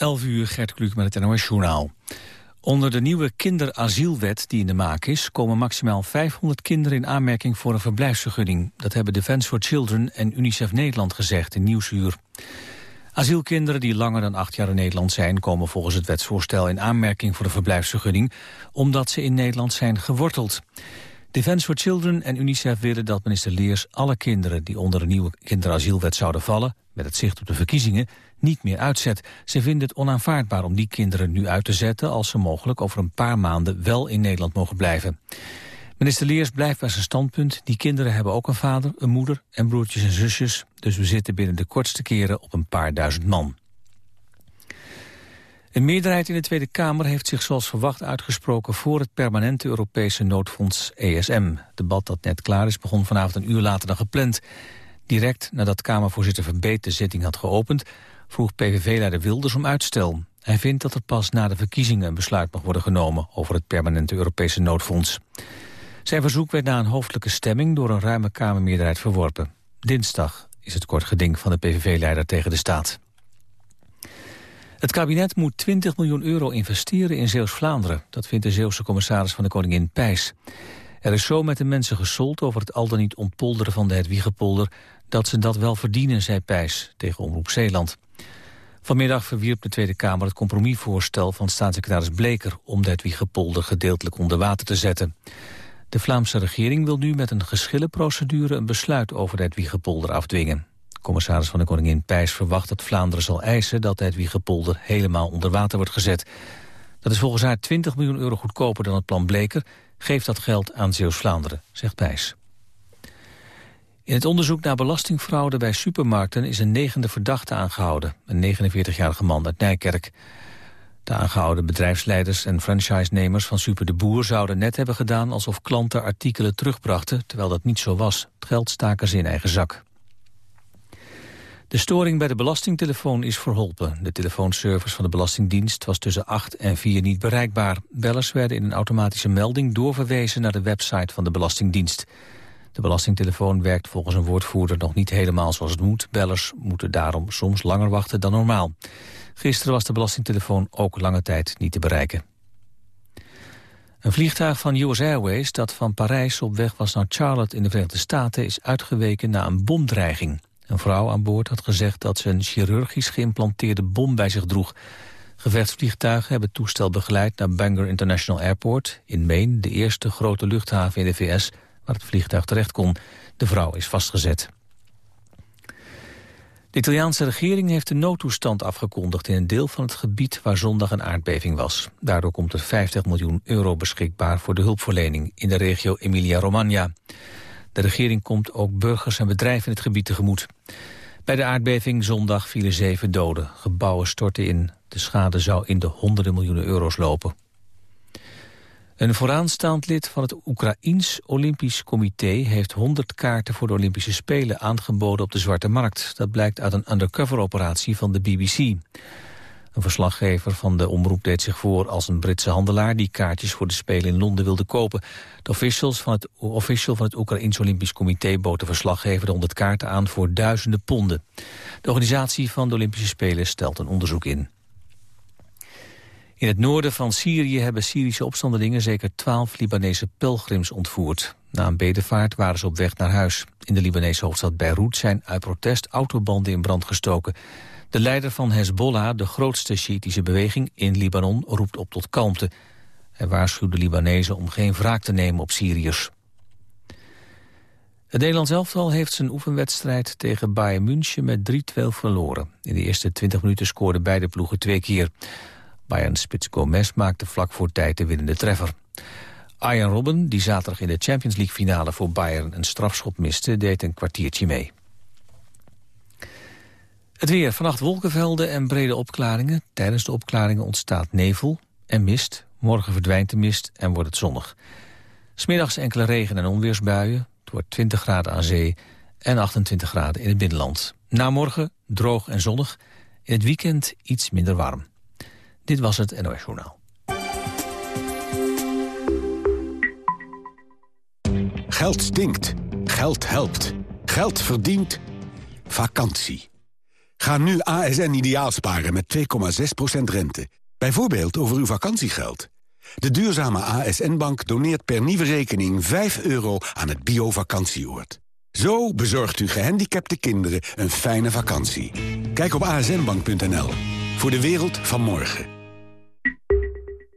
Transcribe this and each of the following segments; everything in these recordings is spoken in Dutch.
11 uur, Gert Kluk met het NOS Journaal. Onder de nieuwe kinderasielwet die in de maak is... komen maximaal 500 kinderen in aanmerking voor een verblijfsvergunning. Dat hebben Defence for Children en UNICEF Nederland gezegd in Nieuwsuur. Asielkinderen die langer dan acht jaar in Nederland zijn... komen volgens het wetsvoorstel in aanmerking voor een verblijfsvergunning... omdat ze in Nederland zijn geworteld. Defence for Children en UNICEF willen dat minister Leers alle kinderen die onder de nieuwe kinderasielwet zouden vallen, met het zicht op de verkiezingen, niet meer uitzet. Ze vinden het onaanvaardbaar om die kinderen nu uit te zetten als ze mogelijk over een paar maanden wel in Nederland mogen blijven. Minister Leers blijft bij zijn standpunt. Die kinderen hebben ook een vader, een moeder en broertjes en zusjes. Dus we zitten binnen de kortste keren op een paar duizend man. Een meerderheid in de Tweede Kamer heeft zich zoals verwacht uitgesproken voor het permanente Europese noodfonds ESM. Debat dat net klaar is begon vanavond een uur later dan gepland. Direct nadat Kamervoorzitter Verbeet de zitting had geopend, vroeg PVV-leider Wilders om uitstel. Hij vindt dat er pas na de verkiezingen een besluit mag worden genomen over het permanente Europese noodfonds. Zijn verzoek werd na een hoofdelijke stemming door een ruime Kamermeerderheid verworpen. Dinsdag is het kort geding van de PVV-leider tegen de staat. Het kabinet moet 20 miljoen euro investeren in Zeeuws-Vlaanderen. Dat vindt de Zeeuwse commissaris van de Koningin Pijs. Er is zo met de mensen gesold over het al dan niet ontpolderen van de Hedwiegepolder... dat ze dat wel verdienen, zei Pijs tegen Omroep Zeeland. Vanmiddag verwierp de Tweede Kamer het compromisvoorstel van staatssecretaris Bleker... om de Hedwiegepolder gedeeltelijk onder water te zetten. De Vlaamse regering wil nu met een geschillenprocedure... een besluit over de Hedwiegepolder afdwingen. Commissaris van de Koningin Pijs verwacht dat Vlaanderen zal eisen... dat het Wiegepolder helemaal onder water wordt gezet. Dat is volgens haar 20 miljoen euro goedkoper dan het plan Bleker. Geeft dat geld aan Zeeuws-Vlaanderen, zegt Pijs. In het onderzoek naar belastingfraude bij supermarkten... is een negende verdachte aangehouden, een 49-jarige man uit Nijkerk. De aangehouden bedrijfsleiders en franchise-nemers van Super de Boer... zouden net hebben gedaan alsof klanten artikelen terugbrachten... terwijl dat niet zo was. Het geld staken ze in eigen zak. De storing bij de belastingtelefoon is verholpen. De telefoonservice van de Belastingdienst was tussen 8 en 4 niet bereikbaar. Bellers werden in een automatische melding doorverwezen naar de website van de Belastingdienst. De belastingtelefoon werkt volgens een woordvoerder nog niet helemaal zoals het moet. Bellers moeten daarom soms langer wachten dan normaal. Gisteren was de belastingtelefoon ook lange tijd niet te bereiken. Een vliegtuig van US Airways dat van Parijs op weg was naar Charlotte in de Verenigde Staten is uitgeweken na een bomdreiging. Een vrouw aan boord had gezegd dat ze een chirurgisch geïmplanteerde bom bij zich droeg. Gevechtsvliegtuigen hebben het toestel begeleid naar Bangor International Airport in Maine, de eerste grote luchthaven in de VS waar het vliegtuig terecht kon. De vrouw is vastgezet. De Italiaanse regering heeft de noodtoestand afgekondigd in een deel van het gebied waar zondag een aardbeving was. Daardoor komt er 50 miljoen euro beschikbaar voor de hulpverlening in de regio Emilia-Romagna. De regering komt ook burgers en bedrijven in het gebied tegemoet. Bij de aardbeving zondag vielen zeven doden. Gebouwen stortten in. De schade zou in de honderden miljoenen euro's lopen. Een vooraanstaand lid van het Oekraïns Olympisch Comité... heeft 100 kaarten voor de Olympische Spelen aangeboden op de Zwarte Markt. Dat blijkt uit een undercover-operatie van de BBC. Een verslaggever van de omroep deed zich voor als een Britse handelaar... die kaartjes voor de Spelen in Londen wilde kopen. De officials van het, official van het Oekraïns Olympisch Comité... bood de verslaggever de 100 kaarten aan voor duizenden ponden. De organisatie van de Olympische Spelen stelt een onderzoek in. In het noorden van Syrië hebben Syrische opstandelingen... zeker twaalf Libanese pelgrims ontvoerd. Na een bedevaart waren ze op weg naar huis. In de Libanese hoofdstad Beirut zijn uit protest autobanden in brand gestoken. De leider van Hezbollah, de grootste Shiïtische beweging in Libanon, roept op tot kalmte. Hij waarschuwt de Libanezen om geen wraak te nemen op Syriërs. Het Nederlands elftal heeft zijn oefenwedstrijd tegen Bayern München met 3-2 verloren. In de eerste 20 minuten scoorden beide ploegen twee keer. Bayern spits Gomez maakte vlak voor tijd de winnende treffer. Arjen Robben, die zaterdag in de Champions League finale voor Bayern een strafschop miste, deed een kwartiertje mee. Het weer. Vannacht wolkenvelden en brede opklaringen. Tijdens de opklaringen ontstaat nevel en mist. Morgen verdwijnt de mist en wordt het zonnig. Smiddags enkele regen- en onweersbuien. Het wordt 20 graden aan zee en 28 graden in het binnenland. Na morgen droog en zonnig. In het weekend iets minder warm. Dit was het NOS Journaal. Geld stinkt. Geld helpt. Geld verdient. Vakantie. Ga nu ASN ideaal sparen met 2,6% rente. Bijvoorbeeld over uw vakantiegeld. De duurzame ASN-bank doneert per nieuwe rekening 5 euro aan het bio-vakantieoord. Zo bezorgt u gehandicapte kinderen een fijne vakantie. Kijk op asnbank.nl. Voor de wereld van morgen.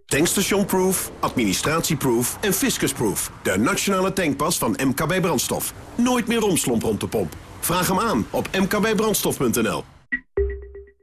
Tankstationproof, administratieproof en fiscusproof. De nationale tankpas van MKB Brandstof. Nooit meer romslomp rond de pomp. Vraag hem aan op mkbbrandstof.nl.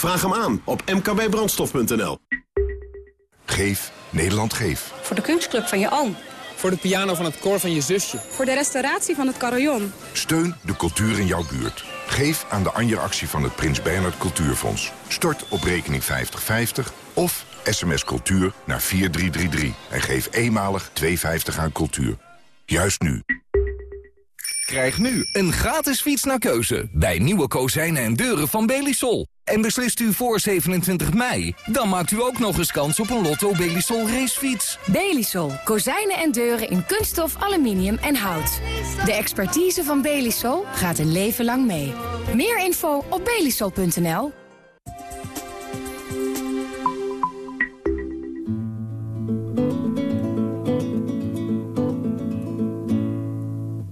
Vraag hem aan op mkbbrandstof.nl. Geef, Nederland geef. Voor de kunstclub van je oom. Voor de piano van het koor van je zusje. Voor de restauratie van het carillon. Steun de cultuur in jouw buurt. Geef aan de Anja-actie van het Prins Bernhard Cultuurfonds. Stort op rekening 5050 of sms cultuur naar 4333. En geef eenmalig 2,50 aan cultuur. Juist nu. Krijg nu een gratis fiets naar keuze bij nieuwe kozijnen en deuren van Belisol. En beslist u voor 27 mei, dan maakt u ook nog eens kans op een Lotto Belisol racefiets. Belisol. Kozijnen en deuren in kunststof, aluminium en hout. De expertise van Belisol gaat een leven lang mee. Meer info op belisol.nl.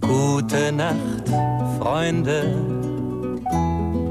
Gute Nacht, Freunde.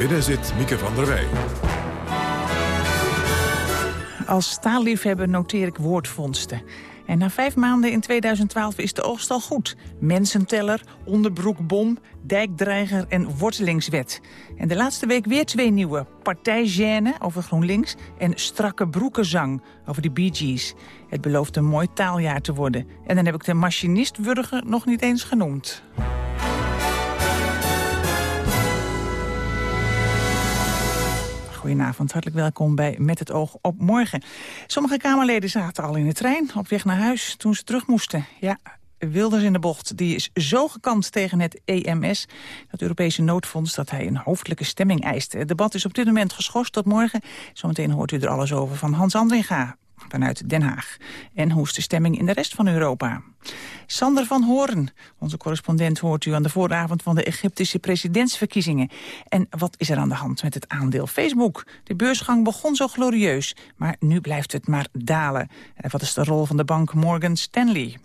Binnen zit Mieke van der Wij. Als staalliefhebber noteer ik woordvondsten. En na vijf maanden in 2012 is de oogst al goed. Mensenteller, onderbroekbom, dijkdreiger en wortelingswet. En de laatste week weer twee nieuwe. Partijgêne over GroenLinks en strakke broekenzang over de Bee Gees. Het belooft een mooi taaljaar te worden. En dan heb ik de machinist nog niet eens genoemd. Goedenavond, hartelijk welkom bij Met het oog op morgen. Sommige Kamerleden zaten al in de trein op weg naar huis toen ze terug moesten. Ja, Wilders in de bocht. Die is zo gekant tegen het EMS, het Europese noodfonds, dat hij een hoofdelijke stemming eist. Het debat is op dit moment geschorst tot morgen. Zometeen hoort u er alles over van Hans Andringa vanuit Den Haag. En hoe is de stemming in de rest van Europa? Sander van Hoorn, onze correspondent, hoort u aan de vooravond van de Egyptische presidentsverkiezingen. En wat is er aan de hand met het aandeel Facebook? De beursgang begon zo glorieus, maar nu blijft het maar dalen. En wat is de rol van de bank Morgan Stanley?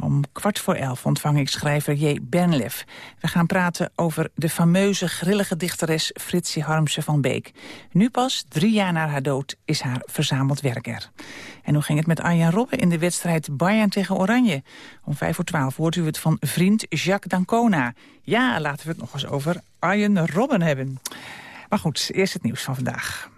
Om kwart voor elf ontvang ik schrijver J. Benlef. We gaan praten over de fameuze grillige dichteres Fritsie Harmse van Beek. Nu pas, drie jaar na haar dood, is haar verzameld werk er. En hoe ging het met Arjen Robben in de wedstrijd Bayern tegen Oranje? Om vijf voor twaalf hoort u het van vriend Jacques Dancona. Ja, laten we het nog eens over Arjen Robben hebben. Maar goed, eerst het nieuws van vandaag.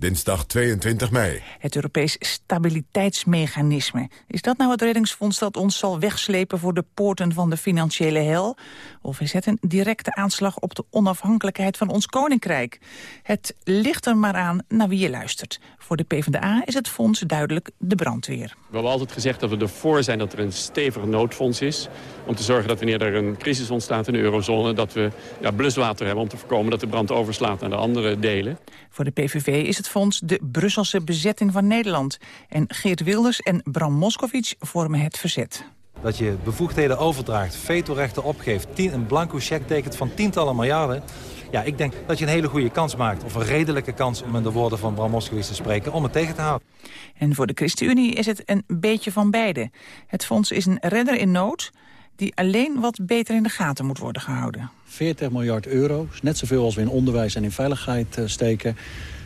Dinsdag 22 mei. Het Europees Stabiliteitsmechanisme. Is dat nou het reddingsfonds dat ons zal wegslepen voor de poorten van de financiële hel? Of is het een directe aanslag op de onafhankelijkheid van ons koninkrijk? Het ligt er maar aan naar wie je luistert. Voor de PvdA is het fonds duidelijk de brandweer. We hebben altijd gezegd dat we ervoor zijn dat er een stevig noodfonds is. Om te zorgen dat wanneer er een crisis ontstaat in de eurozone... dat we ja, bluswater hebben om te voorkomen dat de brand overslaat naar de andere delen. Voor de PVV is het fonds de Brusselse bezetting van Nederland. En Geert Wilders en Bram Moskowitz vormen het verzet. Dat je bevoegdheden overdraagt, vetorechten opgeeft... Tien, een blanco cheque tekent van tientallen miljarden... Ja, ik denk dat je een hele goede kans maakt, of een redelijke kans... om in de woorden van Bram Moskowitz te spreken, om het tegen te houden. En voor de ChristenUnie is het een beetje van beide. Het fonds is een redder in nood die alleen wat beter in de gaten moet worden gehouden. 40 miljard euro, net zoveel als we in onderwijs en in veiligheid eh, steken.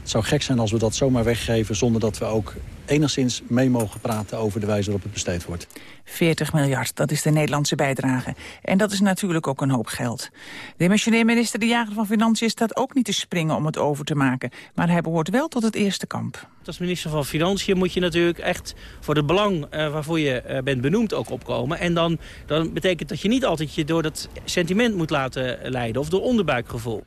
Het zou gek zijn als we dat zomaar weggeven... zonder dat we ook enigszins mee mogen praten over de wijze waarop het besteed wordt. 40 miljard, dat is de Nederlandse bijdrage. En dat is natuurlijk ook een hoop geld. De missionair minister De Jager van Financiën staat ook niet te springen om het over te maken. Maar hij behoort wel tot het eerste kamp. Als minister van Financiën moet je natuurlijk echt voor het belang uh, waarvoor je uh, bent benoemd ook opkomen. En dan, dan betekent dat je niet altijd je door dat sentiment moet laten leiden of door onderbuikgevoel.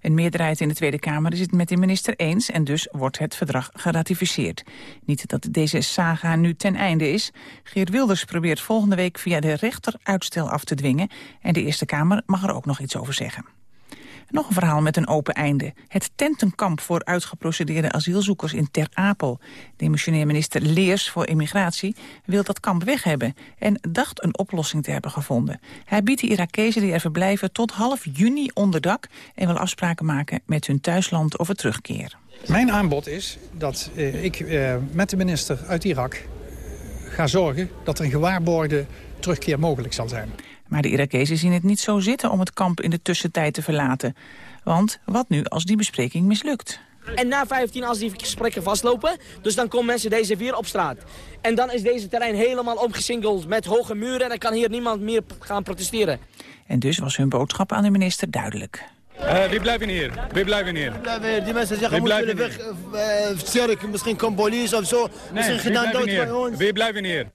Een meerderheid in de Tweede Kamer is het met de minister eens en dus wordt het verdrag geratificeerd. Niet dat deze saga nu ten einde is. Geert Wilders probeert volgende week via de rechter uitstel af te dwingen en de Eerste Kamer mag er ook nog iets over zeggen. Nog een verhaal met een open einde. Het tentenkamp voor uitgeprocedeerde asielzoekers in Ter Apel. Demissionair minister Leers voor Immigratie wil dat kamp weg hebben... en dacht een oplossing te hebben gevonden. Hij biedt de Irakezen die er verblijven tot half juni onder dak... en wil afspraken maken met hun thuisland over terugkeer. Mijn aanbod is dat eh, ik eh, met de minister uit Irak ga zorgen... dat er een gewaarborgde terugkeer mogelijk zal zijn. Maar de Irakezen zien het niet zo zitten om het kamp in de tussentijd te verlaten. Want wat nu als die bespreking mislukt? En na 15, als die gesprekken vastlopen, dus dan komen mensen deze vier op straat. En dan is deze terrein helemaal omgesingeld met hoge muren en dan kan hier niemand meer gaan protesteren. En dus was hun boodschap aan de minister duidelijk. Uh, wie blijven hier? Wie blijven hier? Blijven Die mensen zeggen, we moeten weg, uh, cirk, misschien komt politie of zo. Nee, misschien gedaan dood bij ons. Wie blijven hier?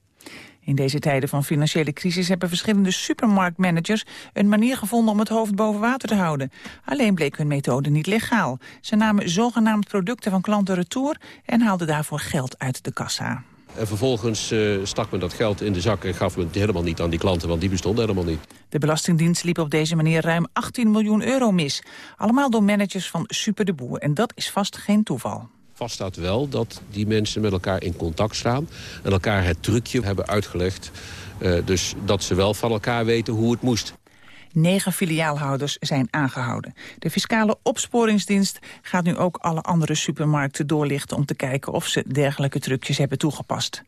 In deze tijden van financiële crisis hebben verschillende supermarktmanagers een manier gevonden om het hoofd boven water te houden. Alleen bleek hun methode niet legaal. Ze namen zogenaamd producten van klanten retour en haalden daarvoor geld uit de kassa. En vervolgens uh, stak men dat geld in de zak en gaf men het helemaal niet aan die klanten, want die bestonden helemaal niet. De Belastingdienst liep op deze manier ruim 18 miljoen euro mis. Allemaal door managers van Super de Boer. En dat is vast geen toeval. Vast staat wel dat die mensen met elkaar in contact staan... en elkaar het trucje hebben uitgelegd. Uh, dus dat ze wel van elkaar weten hoe het moest. Negen filiaalhouders zijn aangehouden. De fiscale opsporingsdienst gaat nu ook alle andere supermarkten doorlichten... om te kijken of ze dergelijke trucjes hebben toegepast.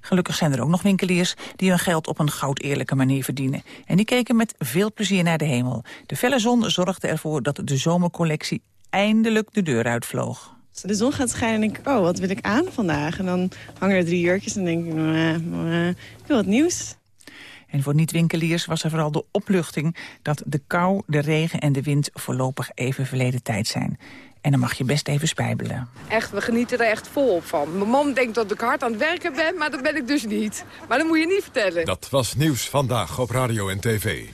Gelukkig zijn er ook nog winkeliers die hun geld op een goud eerlijke manier verdienen. En die keken met veel plezier naar de hemel. De felle zon zorgde ervoor dat de zomercollectie eindelijk de deur uitvloog. De zon gaat schijnen, denk ik, oh, wat wil ik aan vandaag? En dan hangen er drie jurkjes en denk ik, uh, ik wil wat nieuws. En voor niet-winkeliers was er vooral de opluchting... dat de kou, de regen en de wind voorlopig even verleden tijd zijn. En dan mag je best even spijbelen. Echt, we genieten er echt volop van. Mijn man denkt dat ik hard aan het werken ben, maar dat ben ik dus niet. Maar dat moet je niet vertellen. Dat was Nieuws Vandaag op Radio en TV.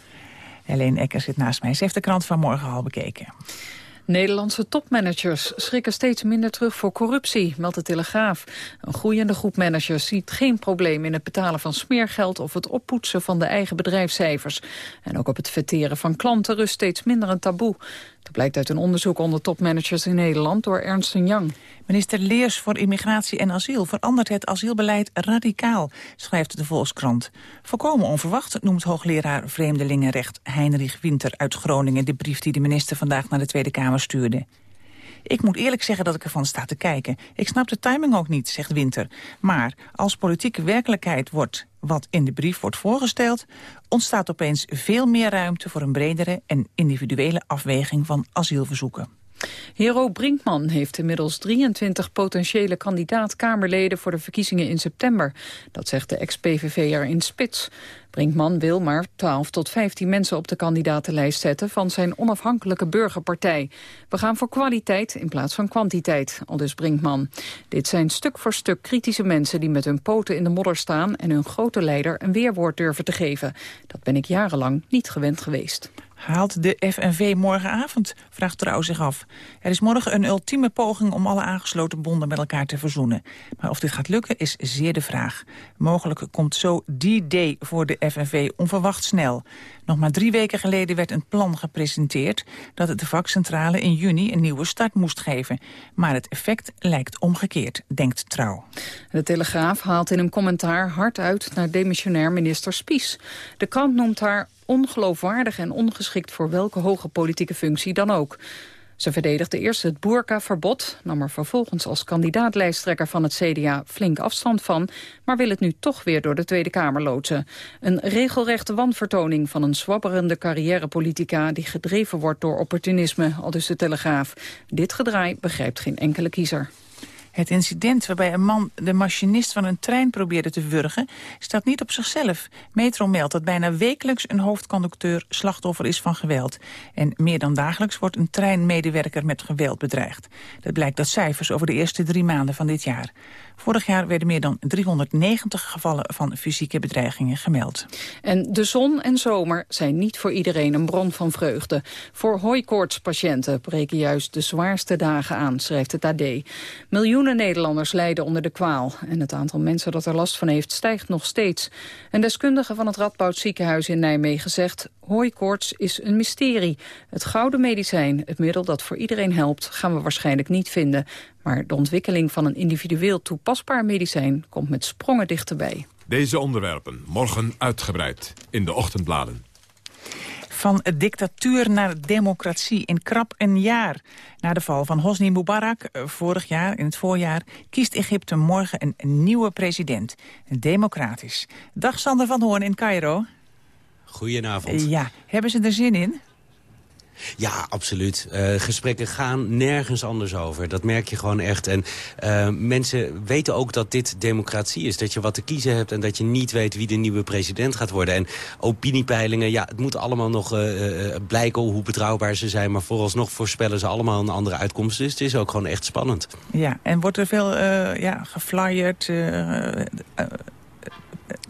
Helene Ecker zit naast mij. Ze heeft de krant van morgen al bekeken. Nederlandse topmanagers schrikken steeds minder terug voor corruptie, meldt de Telegraaf. Een groeiende groep managers ziet geen probleem in het betalen van smeergeld of het oppoetsen van de eigen bedrijfscijfers. En ook op het verteren van klanten rust steeds minder een taboe. Dat blijkt uit een onderzoek onder topmanagers in Nederland door Ernst Young. Minister Leers voor Immigratie en Asiel verandert het asielbeleid radicaal, schrijft de Volkskrant. Voorkomen onverwacht noemt hoogleraar Vreemdelingenrecht Heinrich Winter uit Groningen de brief die de minister vandaag naar de Tweede Kamer stuurde. Ik moet eerlijk zeggen dat ik ervan sta te kijken. Ik snap de timing ook niet, zegt Winter. Maar als politieke werkelijkheid wordt wat in de brief wordt voorgesteld... ontstaat opeens veel meer ruimte voor een bredere en individuele afweging van asielverzoeken. Hero Brinkman heeft inmiddels 23 potentiële kandidaat-Kamerleden voor de verkiezingen in september. Dat zegt de ex-PVV'er in Spits. Brinkman wil maar 12 tot 15 mensen op de kandidatenlijst zetten van zijn onafhankelijke burgerpartij. We gaan voor kwaliteit in plaats van kwantiteit, aldus Brinkman. Dit zijn stuk voor stuk kritische mensen die met hun poten in de modder staan en hun grote leider een weerwoord durven te geven. Dat ben ik jarenlang niet gewend geweest. Haalt de FNV morgenavond, vraagt Trouw zich af. Er is morgen een ultieme poging om alle aangesloten bonden met elkaar te verzoenen. Maar of dit gaat lukken is zeer de vraag. Mogelijk komt zo die day voor de FNV onverwacht snel. Nog maar drie weken geleden werd een plan gepresenteerd... dat het de vakcentrale in juni een nieuwe start moest geven. Maar het effect lijkt omgekeerd, denkt Trouw. De Telegraaf haalt in een commentaar hard uit naar demissionair minister Spies. De krant noemt haar ongeloofwaardig en ongeschikt voor welke hoge politieke functie dan ook. Ze verdedigde eerst het boerkaverbod, nam er vervolgens als kandidaatlijsttrekker van het CDA flink afstand van, maar wil het nu toch weer door de Tweede Kamer loodsen. Een regelrechte wanvertoning van een zwabberende carrièrepolitica die gedreven wordt door opportunisme, al dus de Telegraaf. Dit gedraai begrijpt geen enkele kiezer. Het incident waarbij een man de machinist van een trein probeerde te wurgen... staat niet op zichzelf. Metro meldt dat bijna wekelijks een hoofdconducteur slachtoffer is van geweld. En meer dan dagelijks wordt een treinmedewerker met geweld bedreigd. Dat blijkt uit cijfers over de eerste drie maanden van dit jaar. Vorig jaar werden meer dan 390 gevallen van fysieke bedreigingen gemeld. En de zon en zomer zijn niet voor iedereen een bron van vreugde. Voor hooikoortspatiënten breken juist de zwaarste dagen aan, schrijft het AD. Miljoenen Nederlanders lijden onder de kwaal. En het aantal mensen dat er last van heeft stijgt nog steeds. Een deskundige van het Radboud ziekenhuis in Nijmegen zegt... hooikoorts is een mysterie. Het gouden medicijn, het middel dat voor iedereen helpt... gaan we waarschijnlijk niet vinden. Maar de ontwikkeling van een individueel toepasbaar medicijn komt met sprongen dichterbij. Deze onderwerpen morgen uitgebreid in de ochtendbladen. Van dictatuur naar democratie in krap een jaar. Na de val van Hosni Mubarak eh, vorig jaar, in het voorjaar... kiest Egypte morgen een nieuwe president. Democratisch. Dag Sander van Hoorn in Cairo. Goedenavond. Ja, hebben ze er zin in? Ja, absoluut. Uh, gesprekken gaan nergens anders over. Dat merk je gewoon echt. En uh, mensen weten ook dat dit democratie is. Dat je wat te kiezen hebt en dat je niet weet wie de nieuwe president gaat worden. En opiniepeilingen, ja, het moet allemaal nog uh, blijken hoe betrouwbaar ze zijn. Maar vooralsnog voorspellen ze allemaal een andere uitkomst. Dus het is ook gewoon echt spannend. Ja, en wordt er veel ja, geflyerd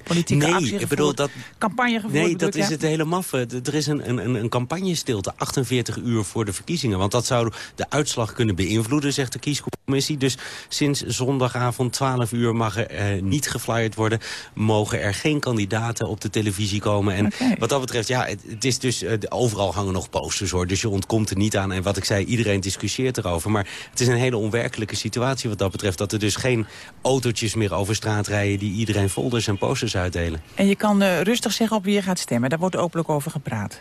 politieke nee, ik bedoel dat, campagne gevoerd? Nee, dat is het hele maffe. Er is een, een, een campagnestilte, 48 uur voor de verkiezingen. Want dat zou de uitslag kunnen beïnvloeden, zegt de kiescommissie. Dus sinds zondagavond 12 uur mag er eh, niet geflyerd worden. Mogen er geen kandidaten op de televisie komen. En wat dat betreft, ja, het, is dus... Uh, overal hangen nog posters, hoor. Dus je ontkomt er niet aan. En wat ik zei, iedereen discussieert erover. Maar het is een hele onwerkelijke situatie wat dat betreft. Dat er dus geen autootjes meer over straat rijden... die iedereen folders en posters uitdelen. En je kan uh, rustig zeggen op wie je gaat stemmen. Daar wordt openlijk over gepraat.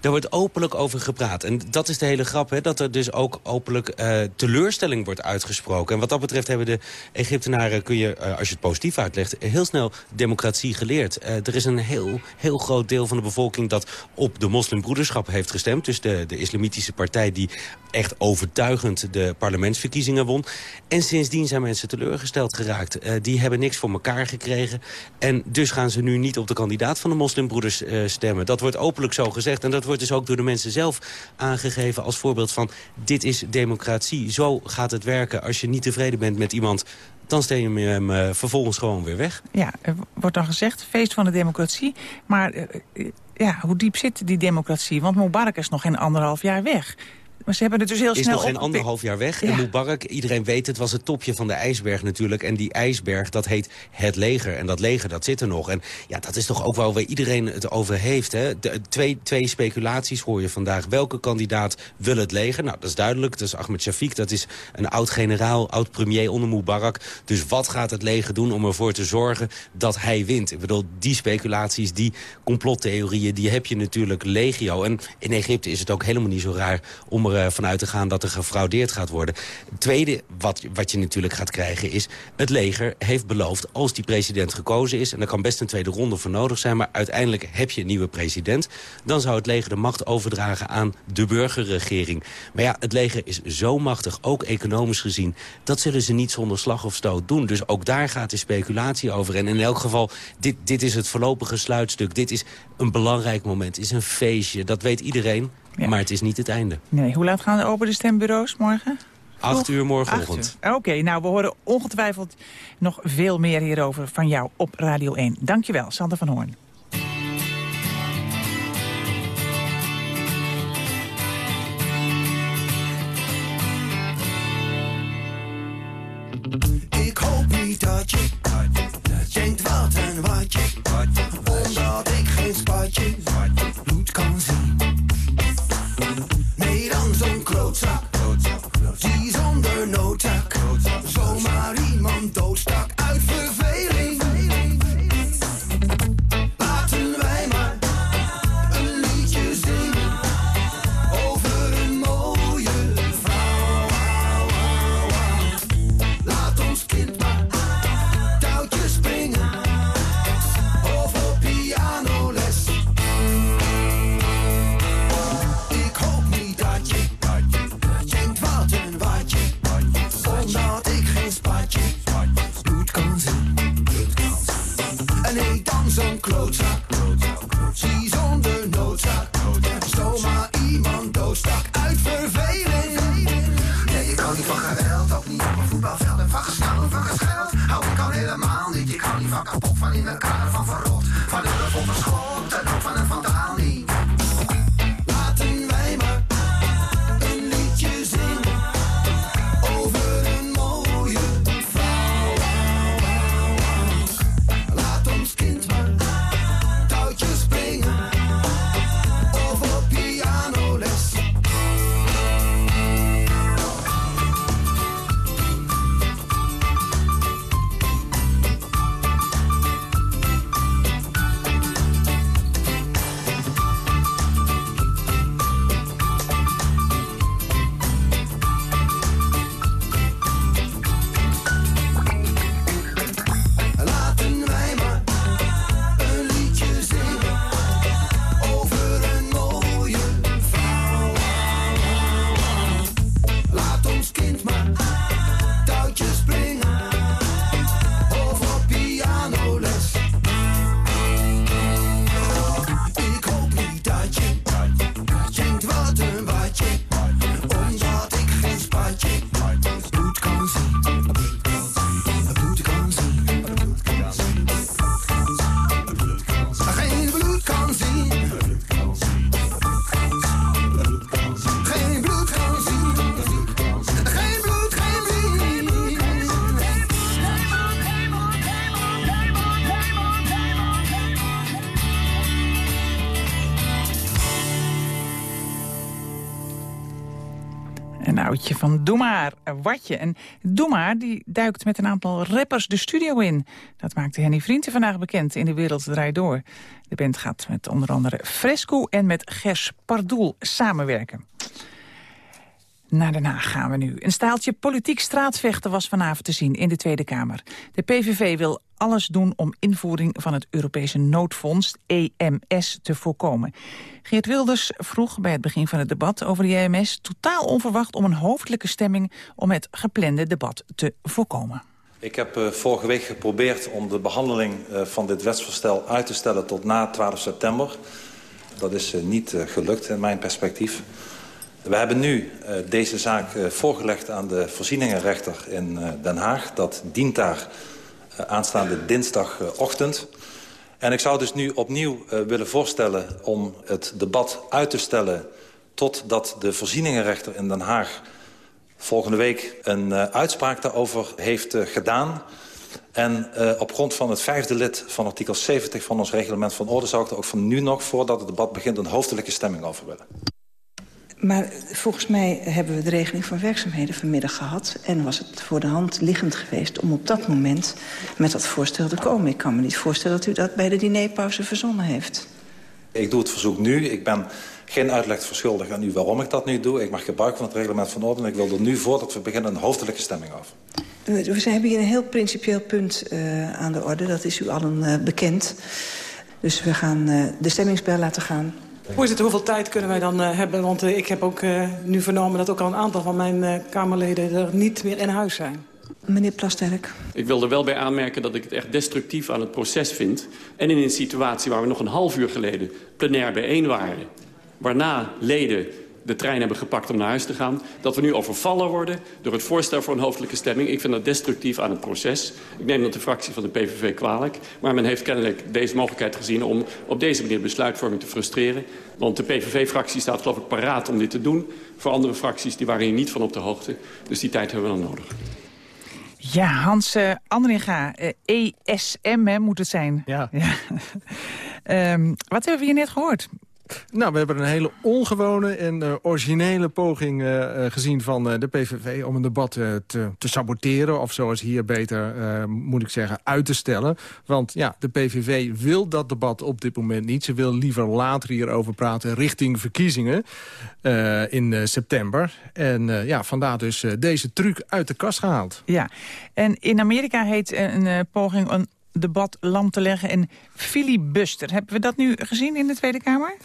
Daar wordt openlijk over gepraat. En dat is de hele grap, hè, dat er dus ook openlijk uh, teleurstelling wordt uitgesproken. En wat dat betreft hebben de Egyptenaren, kun je, uh, als je het positief uitlegt... heel snel democratie geleerd. Uh, er is een heel, heel groot deel van de bevolking dat op de moslimbroederschap heeft gestemd. Dus de, de islamitische partij die echt overtuigend de parlementsverkiezingen won. En sindsdien zijn mensen teleurgesteld geraakt. die hebben niks voor elkaar gekregen. En dus gaan ze nu niet op de kandidaat van de moslimbroeders stemmen. Dat wordt openlijk zo gezegd. En dat wordt dus ook door de mensen zelf aangegeven als voorbeeld van... dit is democratie, zo gaat het werken. Als je niet tevreden bent met iemand dan steen je hem uh, vervolgens gewoon weer weg. Ja, er wordt dan gezegd, feest van de democratie. Maar uh, ja, hoe diep zit die democratie? Want Mubarak is nog geen anderhalf jaar weg. Maar ze hebben het dus heel is snel... Is nog geen anderhalf jaar weg. Ja. En Mubarak, iedereen weet het, was het topje van de ijsberg natuurlijk. En die ijsberg, dat heet het leger. En dat leger, dat zit er nog. En ja, dat is toch ook wel waar iedereen het over heeft. Hè? De, twee, twee speculaties hoor je vandaag. Welke kandidaat wil het leger? Nou, dat is duidelijk. Dat is Ahmed Shafiq. Dat is een oud-generaal, oud-premier onder Mubarak. Dus wat gaat het leger doen om ervoor te zorgen dat hij wint? Ik bedoel, die speculaties, die complottheorieën, die heb je natuurlijk legio. En in Egypte is het ook helemaal niet zo raar om er er vanuit te gaan dat er gefraudeerd gaat worden. Het tweede wat, wat je natuurlijk gaat krijgen is... het leger heeft beloofd als die president gekozen is... en er kan best een tweede ronde voor nodig zijn... maar uiteindelijk heb je een nieuwe president... dan zou het leger de macht overdragen aan de burgerregering. Maar ja, het leger is zo machtig, ook economisch gezien... dat zullen ze niet zonder slag of stoot doen. Dus ook daar gaat de speculatie over. En in elk geval, dit, dit is het voorlopige sluitstuk. Dit is een belangrijk moment, is een feestje. Dat weet iedereen. Maar het is niet het einde. Nee, hoe laat gaan de open de stembureaus morgen? Acht uur morgenochtend. Oké, nou we horen ongetwijfeld nog veel meer hierover van jou op Radio 1. Dankjewel, Sander van Hoorn. Ik hoop niet dat je denkt wat en wat omdat ik geen spatje klootzak. Die zonder noodzaak. Klootzak. Zie zonder noodzaak. Zomaar iemand doodstak uit verveling. Nee, ik kan niet van geweld, ook niet op een voetbalveld. En van gesnauw, van gescheld. Hou ik al helemaal niet. Ik hou niet van kapot, van in elkaar, van verrot. Van de van Doe maar, watje. En Doe maar, die duikt met een aantal rappers de studio in. Dat maakte Henny Vrienden vandaag bekend in De Wereld Draait Door. De band gaat met onder andere Fresco en met Gers Pardoel samenwerken. Naar Den Haag gaan we nu. Een staaltje politiek straatvechten was vanavond te zien in de Tweede Kamer. De PVV wil alles doen om invoering van het Europese noodfonds EMS te voorkomen. Geert Wilders vroeg bij het begin van het debat over de EMS... totaal onverwacht om een hoofdelijke stemming om het geplande debat te voorkomen. Ik heb uh, vorige week geprobeerd om de behandeling uh, van dit wetsvoorstel uit te stellen tot na 12 september. Dat is uh, niet gelukt in mijn perspectief. We hebben nu deze zaak voorgelegd aan de voorzieningenrechter in Den Haag. Dat dient daar aanstaande dinsdagochtend. En ik zou dus nu opnieuw willen voorstellen om het debat uit te stellen... totdat de voorzieningenrechter in Den Haag volgende week een uh, uitspraak daarover heeft gedaan. En op grond van het vijfde lid van artikel 70 van ons reglement van orde... zou ik er ook van nu nog, voordat het debat begint, een hoofdelijke stemming over willen. Maar volgens mij hebben we de regeling van werkzaamheden vanmiddag gehad... en was het voor de hand liggend geweest om op dat moment met dat voorstel te komen. Ik kan me niet voorstellen dat u dat bij de dinerpauze verzonnen heeft. Ik doe het verzoek nu. Ik ben geen uitleg verschuldigd aan u waarom ik dat nu doe. Ik mag gebruik van het reglement van orde. En ik wil er nu, voordat we beginnen, een hoofdelijke stemming over. We hebben hier een heel principieel punt uh, aan de orde. Dat is u allen uh, bekend. Dus we gaan uh, de stemmingsbel laten gaan. Voorzitter, hoeveel tijd kunnen wij dan hebben? Want ik heb ook nu vernomen dat ook al een aantal van mijn Kamerleden er niet meer in huis zijn. Meneer Plasterk. Ik wil er wel bij aanmerken dat ik het echt destructief aan het proces vind. En in een situatie waar we nog een half uur geleden plenair bijeen waren. Waarna leden de trein hebben gepakt om naar huis te gaan. Dat we nu overvallen worden door het voorstel voor een hoofdelijke stemming. Ik vind dat destructief aan het proces. Ik neem dat de fractie van de PVV kwalijk. Maar men heeft kennelijk deze mogelijkheid gezien om op deze manier besluitvorming te frustreren. Want de PVV-fractie staat geloof ik paraat om dit te doen. Voor andere fracties die waren hier niet van op de hoogte. Dus die tijd hebben we dan nodig. Ja, Hans uh, Andringa, uh, ESM hè, moet het zijn. Ja. um, wat hebben we hier net gehoord? Nou, we hebben een hele ongewone en uh, originele poging uh, gezien van de PVV... om een debat te, te, saboteren, of zoals hier beter, moet ik zeggen, uit te stellen. Want ja, de PVV wil dat debat op dit moment niet. Ze wil liever later hierover praten richting verkiezingen in september. En ja, vandaar dus deze truc uit de kast gehaald. Ja, en in Amerika heet een poging een debat lam te leggen en filibuster. Hebben we dat nu gezien in de Tweede Kamer?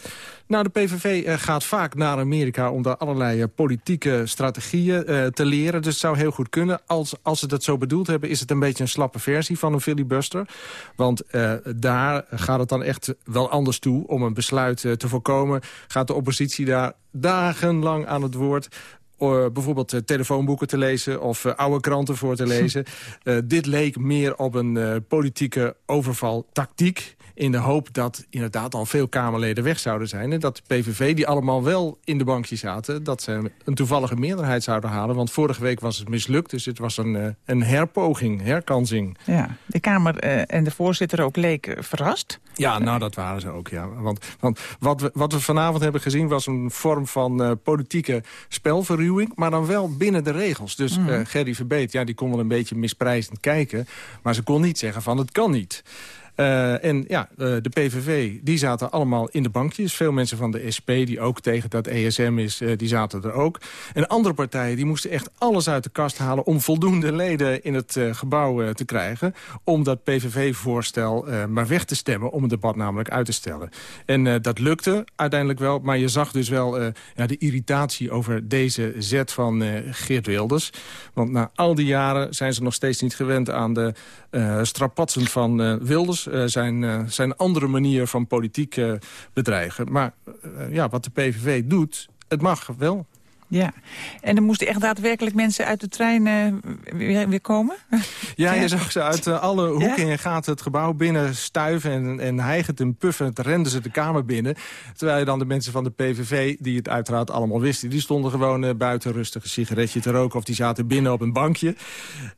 Nou, de PVV uh, gaat vaak naar Amerika om daar allerlei uh, politieke strategieën uh, te leren. Dus het zou heel goed kunnen. Als, als ze dat zo bedoeld hebben, is het een beetje een slappe versie van een filibuster. Want daar gaat het dan echt wel anders toe om een besluit te voorkomen. Gaat de oppositie daar dagenlang aan het woord. Uh, bijvoorbeeld uh, telefoonboeken te lezen of uh, oude kranten voor te lezen. dit leek meer op een politieke overvaltactiek in de hoop dat inderdaad al veel Kamerleden weg zouden zijn... en dat de PVV, die allemaal wel in de bankje zaten... dat ze een toevallige meerderheid zouden halen. Want vorige week was het mislukt, dus het was een, een herpoging, herkansing. Ja, de Kamer en de voorzitter ook leek verrast. Ja, nou dat waren ze ook, ja. Want, want wat, we, wat we vanavond hebben gezien was een vorm van politieke spelverruwing maar dan wel binnen de regels. Dus mm. uh, Gerry Verbeet, ja, die kon wel een beetje misprijzend kijken... maar ze kon niet zeggen van het kan niet. Uh, en ja, uh, de PVV, die zaten allemaal in de bankjes. Veel mensen van de SP, die ook tegen dat ESM is, uh, die zaten er ook. En andere partijen, die moesten echt alles uit de kast halen... om voldoende leden in het gebouw te krijgen... om dat PVV-voorstel maar weg te stemmen... om het debat namelijk uit te stellen. En dat lukte uiteindelijk wel, maar je zag dus wel ja, de irritatie... over deze zet van Geert Wilders. Want na al die jaren zijn ze nog steeds niet gewend aan de strapatsen van Wilders zijn, uh, zijn andere manier van politiek uh, bedreigen. Maar ja, wat de PVV doet, het mag wel. Ja, en er moesten echt daadwerkelijk mensen uit de trein uh, weer, weer, komen? Ja, je zag ze uit uh, alle hoeken ja? en gaten het gebouw binnen stuiven... en, en hijgend en puffend renden ze de kamer binnen. Terwijl je dan de mensen van de PVV, die het uiteraard allemaal wisten... die stonden gewoon uh, buiten rustig een sigaretje te roken... of die zaten binnen op een bankje.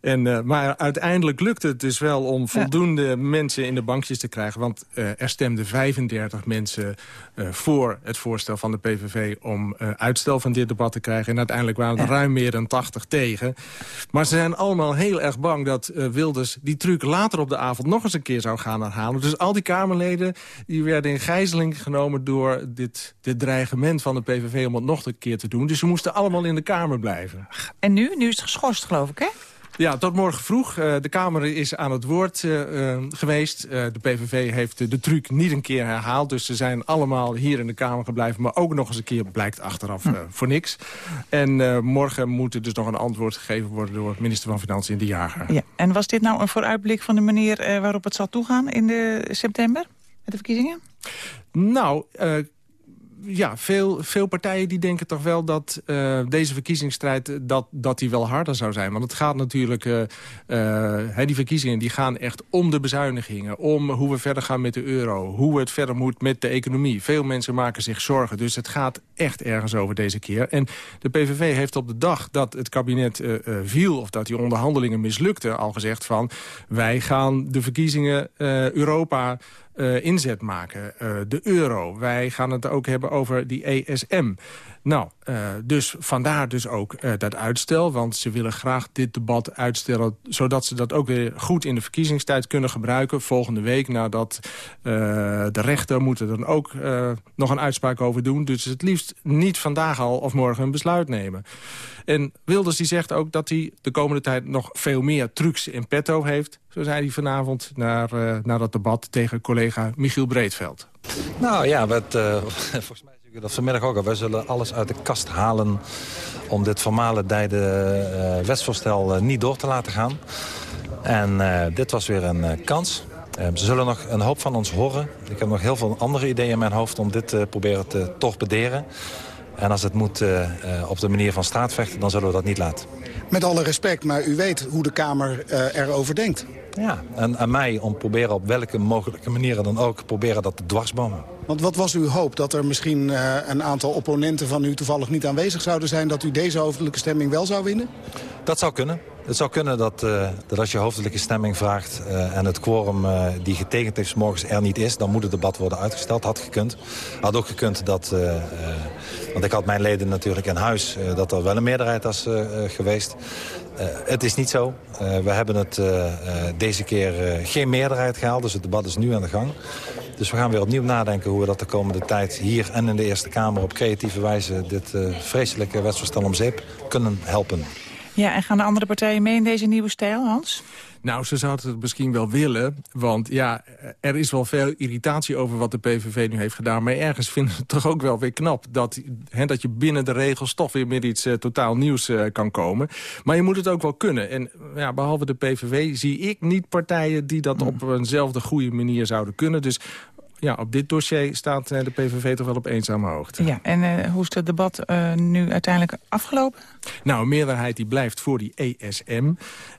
En, maar uiteindelijk lukte het dus wel om voldoende ja. mensen in de bankjes te krijgen. Want er stemden 35 mensen voor het voorstel van de PVV... om uitstel van dit debat te krijgen. En uiteindelijk waren er ruim meer dan 80 tegen. Maar ze zijn allemaal heel erg bang dat uh, Wilders die truc later op de avond nog eens een keer zou gaan herhalen. Dus al die Kamerleden die werden in gijzeling genomen door dit, dit dreigement van de PVV om het nog een keer te doen. Dus ze moesten allemaal in de Kamer blijven. En nu? Nu is het geschorst geloof ik hè? Ja, tot morgen vroeg. Uh, de Kamer is aan het woord uh, uh, geweest. de PVV heeft de truc niet een keer herhaald. Dus ze zijn allemaal hier in de Kamer gebleven. Maar ook nog eens een keer blijkt achteraf hm. voor niks. En morgen moet er dus nog een antwoord gegeven worden... door minister van Financiën in de Jager. Ja. En was dit nou een vooruitblik van de manier waarop het zal toegaan in de september? Met de verkiezingen? Nou, ja, veel, veel partijen die denken toch wel dat uh, deze verkiezingsstrijd eh, dat, dat die wel harder zou zijn. Want het gaat natuurlijk, uh, die verkiezingen die gaan echt om de bezuinigingen. Om hoe we verder gaan met de euro. Hoe het verder moet met de economie. Veel mensen maken zich zorgen. Dus het gaat echt ergens over deze keer. En de PVV heeft op de dag dat het kabinet viel... of dat die onderhandelingen mislukten al gezegd van... wij gaan de verkiezingen Europa inzet maken. Uh, de euro. Wij gaan het ook hebben over die ESM. Nou, uh, dus vandaar dus ook uh, dat uitstel. Want ze willen graag dit debat uitstellen... zodat ze dat ook weer goed in de verkiezingstijd kunnen gebruiken. Volgende week nadat uh, de rechter moet er dan ook nog een uitspraak over doen. Dus het liefst niet vandaag al of morgen een besluit nemen. En Wilders die zegt ook dat hij de komende tijd nog veel meer trucs in petto heeft. Zo zei hij vanavond naar, naar dat debat tegen collega Michiel Breedveld. Nou ja, wat, volgens mij dat vanmiddag ook al. Wij zullen alles uit de kast halen om dit formale uh, wetsvoorstel uh, niet door te laten gaan. En uh, dit was weer een kans. ze zullen nog een hoop van ons horen. Ik heb nog heel veel andere ideeën in mijn hoofd om dit te proberen te torpederen. En als het moet op de manier van straatvechten, dan zullen we dat niet laten. Met alle respect, maar u weet hoe de Kamer erover denkt. Ja, en aan mij om proberen op welke mogelijke manieren dan ook... proberen dat te dwarsbomen. Want wat was uw hoop? Dat er misschien uh, een aantal opponenten van u toevallig niet aanwezig zouden zijn... dat u deze hoofdelijke stemming wel zou winnen? Dat zou kunnen. Het zou kunnen dat, uh, dat als je hoofdelijke stemming vraagt... Uh, en het quorum uh, die getekend heeft morgens er niet is... dan moet het debat worden uitgesteld. Had gekund. Had ook gekund dat... want ik had mijn leden natuurlijk in huis... dat er wel een meerderheid was geweest. het is niet zo. we hebben het deze keer geen meerderheid gehaald. Dus het debat is nu aan de gang. Dus we gaan weer opnieuw nadenken hoe we dat de komende tijd... hier en in de Eerste Kamer op creatieve wijze... dit vreselijke wetsvoorstel om zeep kunnen helpen. Ja, en gaan de andere partijen mee in deze nieuwe stijl, Hans? Nou, ze zouden het misschien wel willen. Want ja, er is wel veel irritatie over wat de PVV nu heeft gedaan. Maar ergens vinden ze het toch ook wel weer knap... dat, hè, dat je binnen de regels toch weer met iets uh, totaal nieuws uh, kan komen. Maar je moet het ook wel kunnen. En ja, behalve de PVV zie ik niet partijen... die dat op eenzelfde goede manier zouden kunnen. Dus ja, op dit dossier staat eh, de PVV toch wel op eenzame hoogte. Ja, en uh, hoe is het debat uh, nu uiteindelijk afgelopen? Nou, een meerderheid die blijft voor die ESM.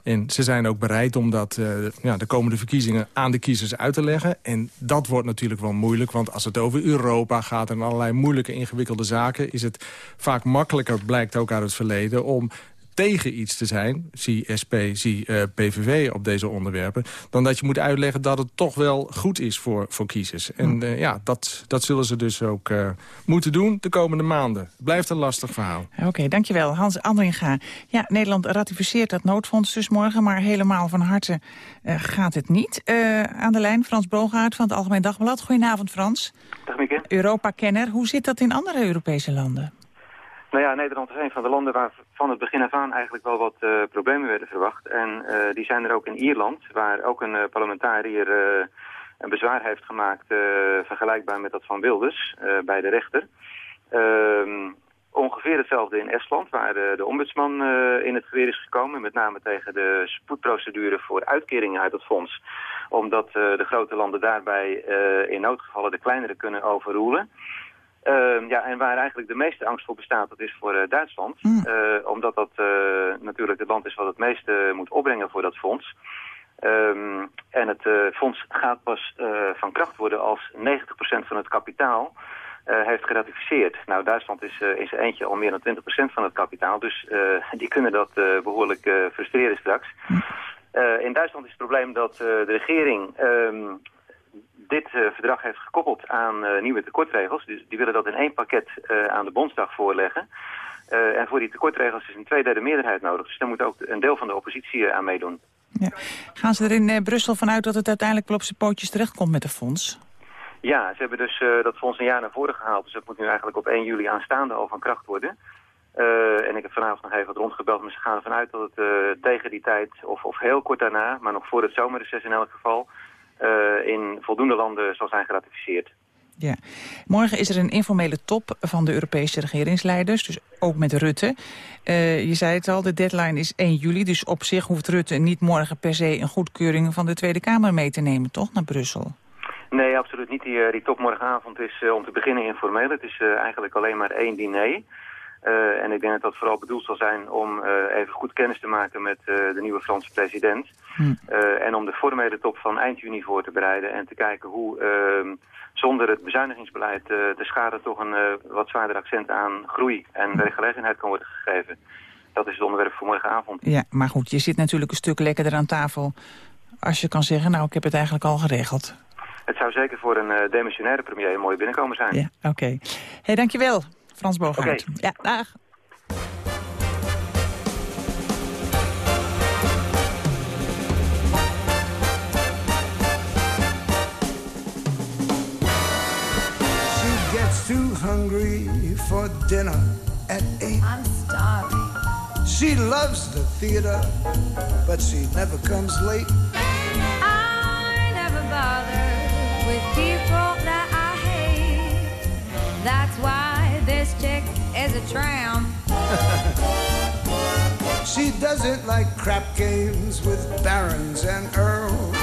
En ze zijn ook bereid om dat, uh, ja, de komende verkiezingen aan de kiezers uit te leggen. En dat wordt natuurlijk wel moeilijk, want als het over Europa gaat... en allerlei moeilijke, ingewikkelde zaken... is het vaak makkelijker, blijkt ook uit het verleden... om tegen iets te zijn, zie SP, zie uh, PVV op deze onderwerpen... dan dat je moet uitleggen dat het toch wel goed is voor, voor kiezers. En uh, ja, dat, dat zullen ze dus ook uh, moeten doen de komende maanden. Blijft een lastig verhaal. Oké, okay, dankjewel. Hans Andringa. Ja, Nederland ratificeert dat noodfonds dus morgen... maar helemaal van harte gaat het niet. aan de lijn Frans Bogaert van het Algemeen Dagblad. Goedenavond, Frans. Dag, Mieke. Europa-kenner. Hoe zit dat in andere Europese landen? Nou ja, Nederland is een van de landen waar van het begin af aan eigenlijk wel wat uh, problemen werden verwacht. En uh, die zijn er ook in Ierland, waar ook een uh, parlementariër een bezwaar heeft gemaakt vergelijkbaar met dat van Wilders bij de rechter. Ehm, ongeveer hetzelfde in Estland, waar de ombudsman in het geweer is gekomen. Met name tegen de spoedprocedure voor uitkeringen uit het fonds. Omdat de grote landen daarbij in noodgevallen de kleinere kunnen overroelen. Uh, ja, en waar eigenlijk de meeste angst voor bestaat, dat is voor uh, Duitsland. Mm. Uh, omdat dat uh, natuurlijk het land is wat het meeste moet opbrengen voor dat fonds. Um, en het fonds gaat pas van kracht worden als 90% van het kapitaal heeft geratificeerd. Nou, Duitsland is in zijn eentje al meer dan 20% van het kapitaal. Dus die kunnen dat behoorlijk frustreren straks. in Duitsland is het probleem dat de regering um, dit uh, verdrag heeft gekoppeld aan uh, nieuwe tekortregels. Dus die willen dat in één pakket uh, aan de Bondsdag voorleggen. en voor die tekortregels is een tweederde meerderheid nodig. Dus daar moet ook een deel van de oppositie aan meedoen. Ja. Gaan ze er in Brussel vanuit dat het uiteindelijk wel op zijn pootjes terechtkomt met het fonds? Ja, ze hebben dus dat fonds een jaar naar voren gehaald. Dus dat moet nu eigenlijk op 1 juli aanstaande al van kracht worden. en ik heb vanavond nog even wat rondgebeld, maar ze gaan ervan uit dat het tegen die tijd, of, of heel kort daarna, maar nog voor het zomerreces in elk geval, in voldoende landen zal zijn geratificeerd. Ja. Morgen is er een informele top van de Europese regeringsleiders, dus ook met Rutte. Uh, je zei het al, de deadline is 1 juli, dus op zich hoeft Rutte niet morgen per se een goedkeuring van de Tweede Kamer mee te nemen, toch, naar Brussel? Nee, absoluut niet. Die, die top morgenavond is uh, om te beginnen informeel. Het is uh, eigenlijk alleen maar één diner. Uh, en ik denk dat dat vooral bedoeld zal zijn om uh, even goed kennis te maken met uh, de nieuwe Franse president. Hm. en om de formele top van eind juni voor te bereiden en te kijken hoe ehm, zonder het bezuinigingsbeleid de schade toch een wat zwaarder accent aan groei en werkgelegenheid kan worden gegeven. Dat is het onderwerp voor morgenavond. Ja, maar goed, je zit natuurlijk een stuk lekkerder aan tafel als je kan zeggen, nou ik heb het eigenlijk al geregeld. Het zou zeker voor een demissionaire premier een mooie binnenkomen zijn. Ja, oké. Okay. hey, dankjewel. Frans Bogaert. Okay. Ja, dag. She gets too hungry for dinner at eight. I'm starving. She loves the theater, but she never comes late. I never bother with people that I hate. That's why this chick is a tramp. she doesn't like crap games with barons and earls.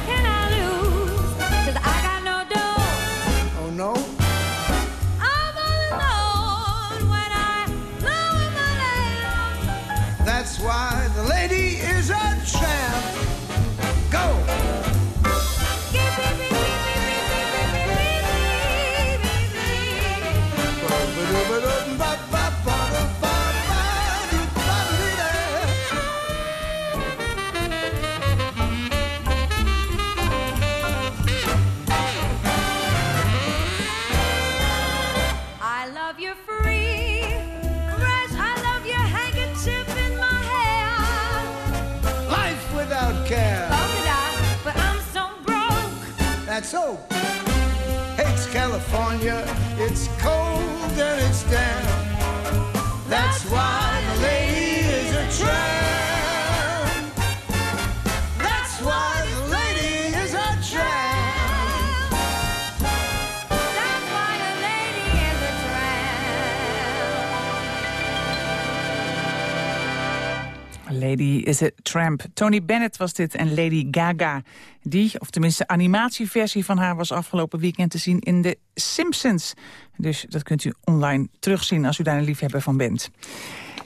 Tramp. Tony Bennett was dit en Lady Gaga. Die, of tenminste animatieversie van haar... was afgelopen weekend te zien in The Simpsons. Dus dat kunt u online terugzien als u daar een liefhebber van bent.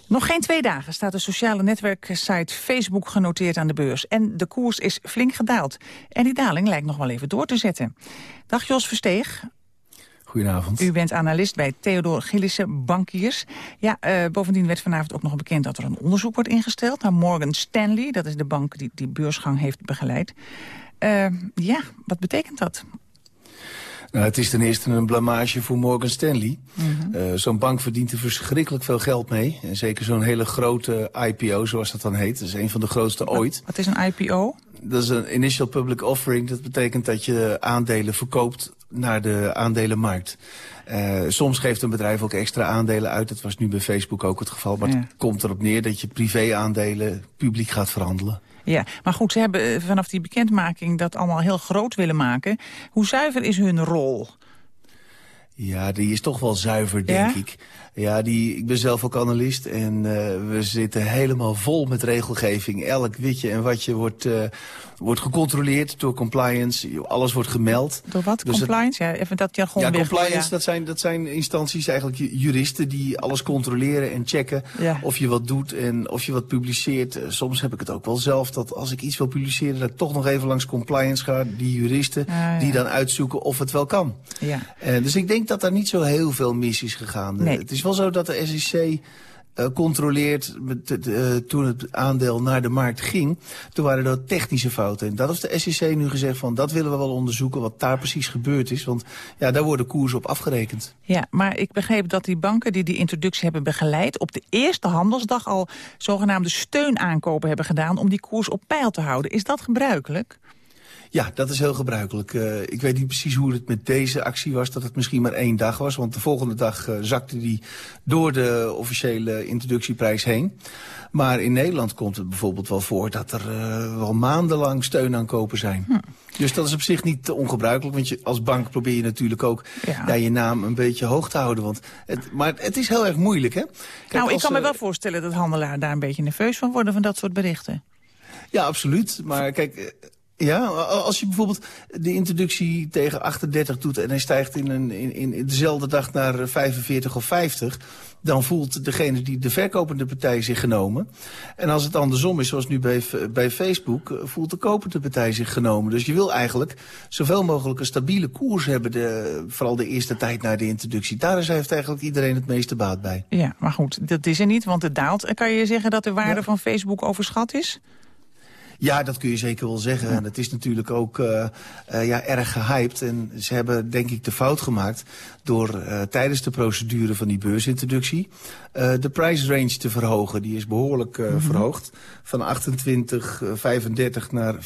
Nog geen twee dagen staat de sociale netwerksite Facebook genoteerd aan de beurs. En de koers is flink gedaald. En die daling lijkt nog wel even door te zetten. Dag Jos Versteeg. Goedenavond. U bent analist bij Theodor Gillissen Bankiers. Ja, eh, bovendien werd vanavond ook nog bekend dat er een onderzoek wordt ingesteld... naar Morgan Stanley, dat is de bank die die beursgang heeft begeleid. Eh, ja, wat betekent dat? Nou, het is ten eerste een blamage voor Morgan Stanley. Eh, zo'n bank verdient er verschrikkelijk veel geld mee. En zeker zo'n hele grote IPO, zoals dat dan heet. Dat is een van de grootste ooit. Wat is een IPO? Dat is een initial public offering. Dat betekent dat je aandelen verkoopt naar de aandelenmarkt. Eh, soms geeft een bedrijf ook extra aandelen uit. Dat was nu bij Facebook ook het geval. Maar Ja. het komt erop neer dat je privé-aandelen publiek gaat verhandelen. Ja, maar goed, ze hebben eh, vanaf die bekendmaking dat allemaal heel groot willen maken. Hoe zuiver is hun rol? Ja, die is toch wel zuiver, denk Ja? ik. Ja, die, ik ben zelf ook analist en eh, we zitten helemaal vol met regelgeving. Elk witje en watje wordt, eh, wordt gecontroleerd door compliance. Alles wordt gemeld. Door wat? Dus Compliance? Ja, even dat jargon ja, weg. compliance, dat, zijn, dat zijn instanties, eigenlijk ju- juristen... die alles controleren en checken Ja. of je wat doet en of je wat publiceert. Eh, Soms heb ik het ook wel zelf, dat als ik iets wil publiceren... dat ik toch nog even langs compliance ga, die juristen... Ah, die dan uitzoeken of het wel kan. Ja. Dus ik denk dat daar niet zo heel veel mis is gegaan. Nee. Het is wel zo dat de SEC eh, controleert eh, toen het aandeel naar de markt ging. Toen waren er technische fouten. En dat heeft de SEC nu gezegd van dat willen we wel onderzoeken wat daar precies gebeurd is. Want ja, daar worden koersen op afgerekend. Ja, maar ik begreep dat die banken die die introductie hebben begeleid... op de eerste handelsdag al zogenaamde steunaankopen hebben gedaan... om die koers op peil te houden. Is dat gebruikelijk? Ja, dat is heel gebruikelijk. Eh, ik weet niet precies hoe het met deze actie was, dat het misschien maar één dag was. Want de volgende dag eh, zakte die door de officiële introductieprijs heen. Maar in Nederland komt het bijvoorbeeld wel voor dat er eh, wel maandenlang steunaankopen zijn. Dus dat is op zich niet ongebruikelijk, want je, als bank probeer je natuurlijk ook Ja. ja. je naam een beetje hoog te houden. Want het, maar het is heel erg moeilijk, hè? Kijk, nou, ik kan me wel voorstellen dat handelaren daar een beetje nerveus van worden... van dat soort berichten. Ja, absoluut. Maar kijk, Ja, als je bijvoorbeeld de introductie tegen 38 doet... en hij stijgt in, een, in, in dezelfde dag naar 45 of 50... dan voelt degene die de verkopende partij zich genomen. En als het andersom is, zoals nu bij, bij Facebook... eh, voelt de kopende partij zich genomen. Dus je wil eigenlijk zoveel mogelijk een stabiele koers hebben... De, vooral de eerste tijd na de introductie. Daar is- heeft eigenlijk iedereen het meeste baat bij. Ja, maar goed, dat is er niet, want het daalt. Kan je zeggen dat de waarde van Facebook overschat is? Ja, dat kun je zeker wel zeggen. En het is natuurlijk ook eh, eh, ja, erg gehyped. En ze hebben denk ik de fout gemaakt door eh, tijdens de procedure van die beursintroductie... de price range te verhogen. Die is behoorlijk eh, verhoogd. Van 28,35 naar 34,38.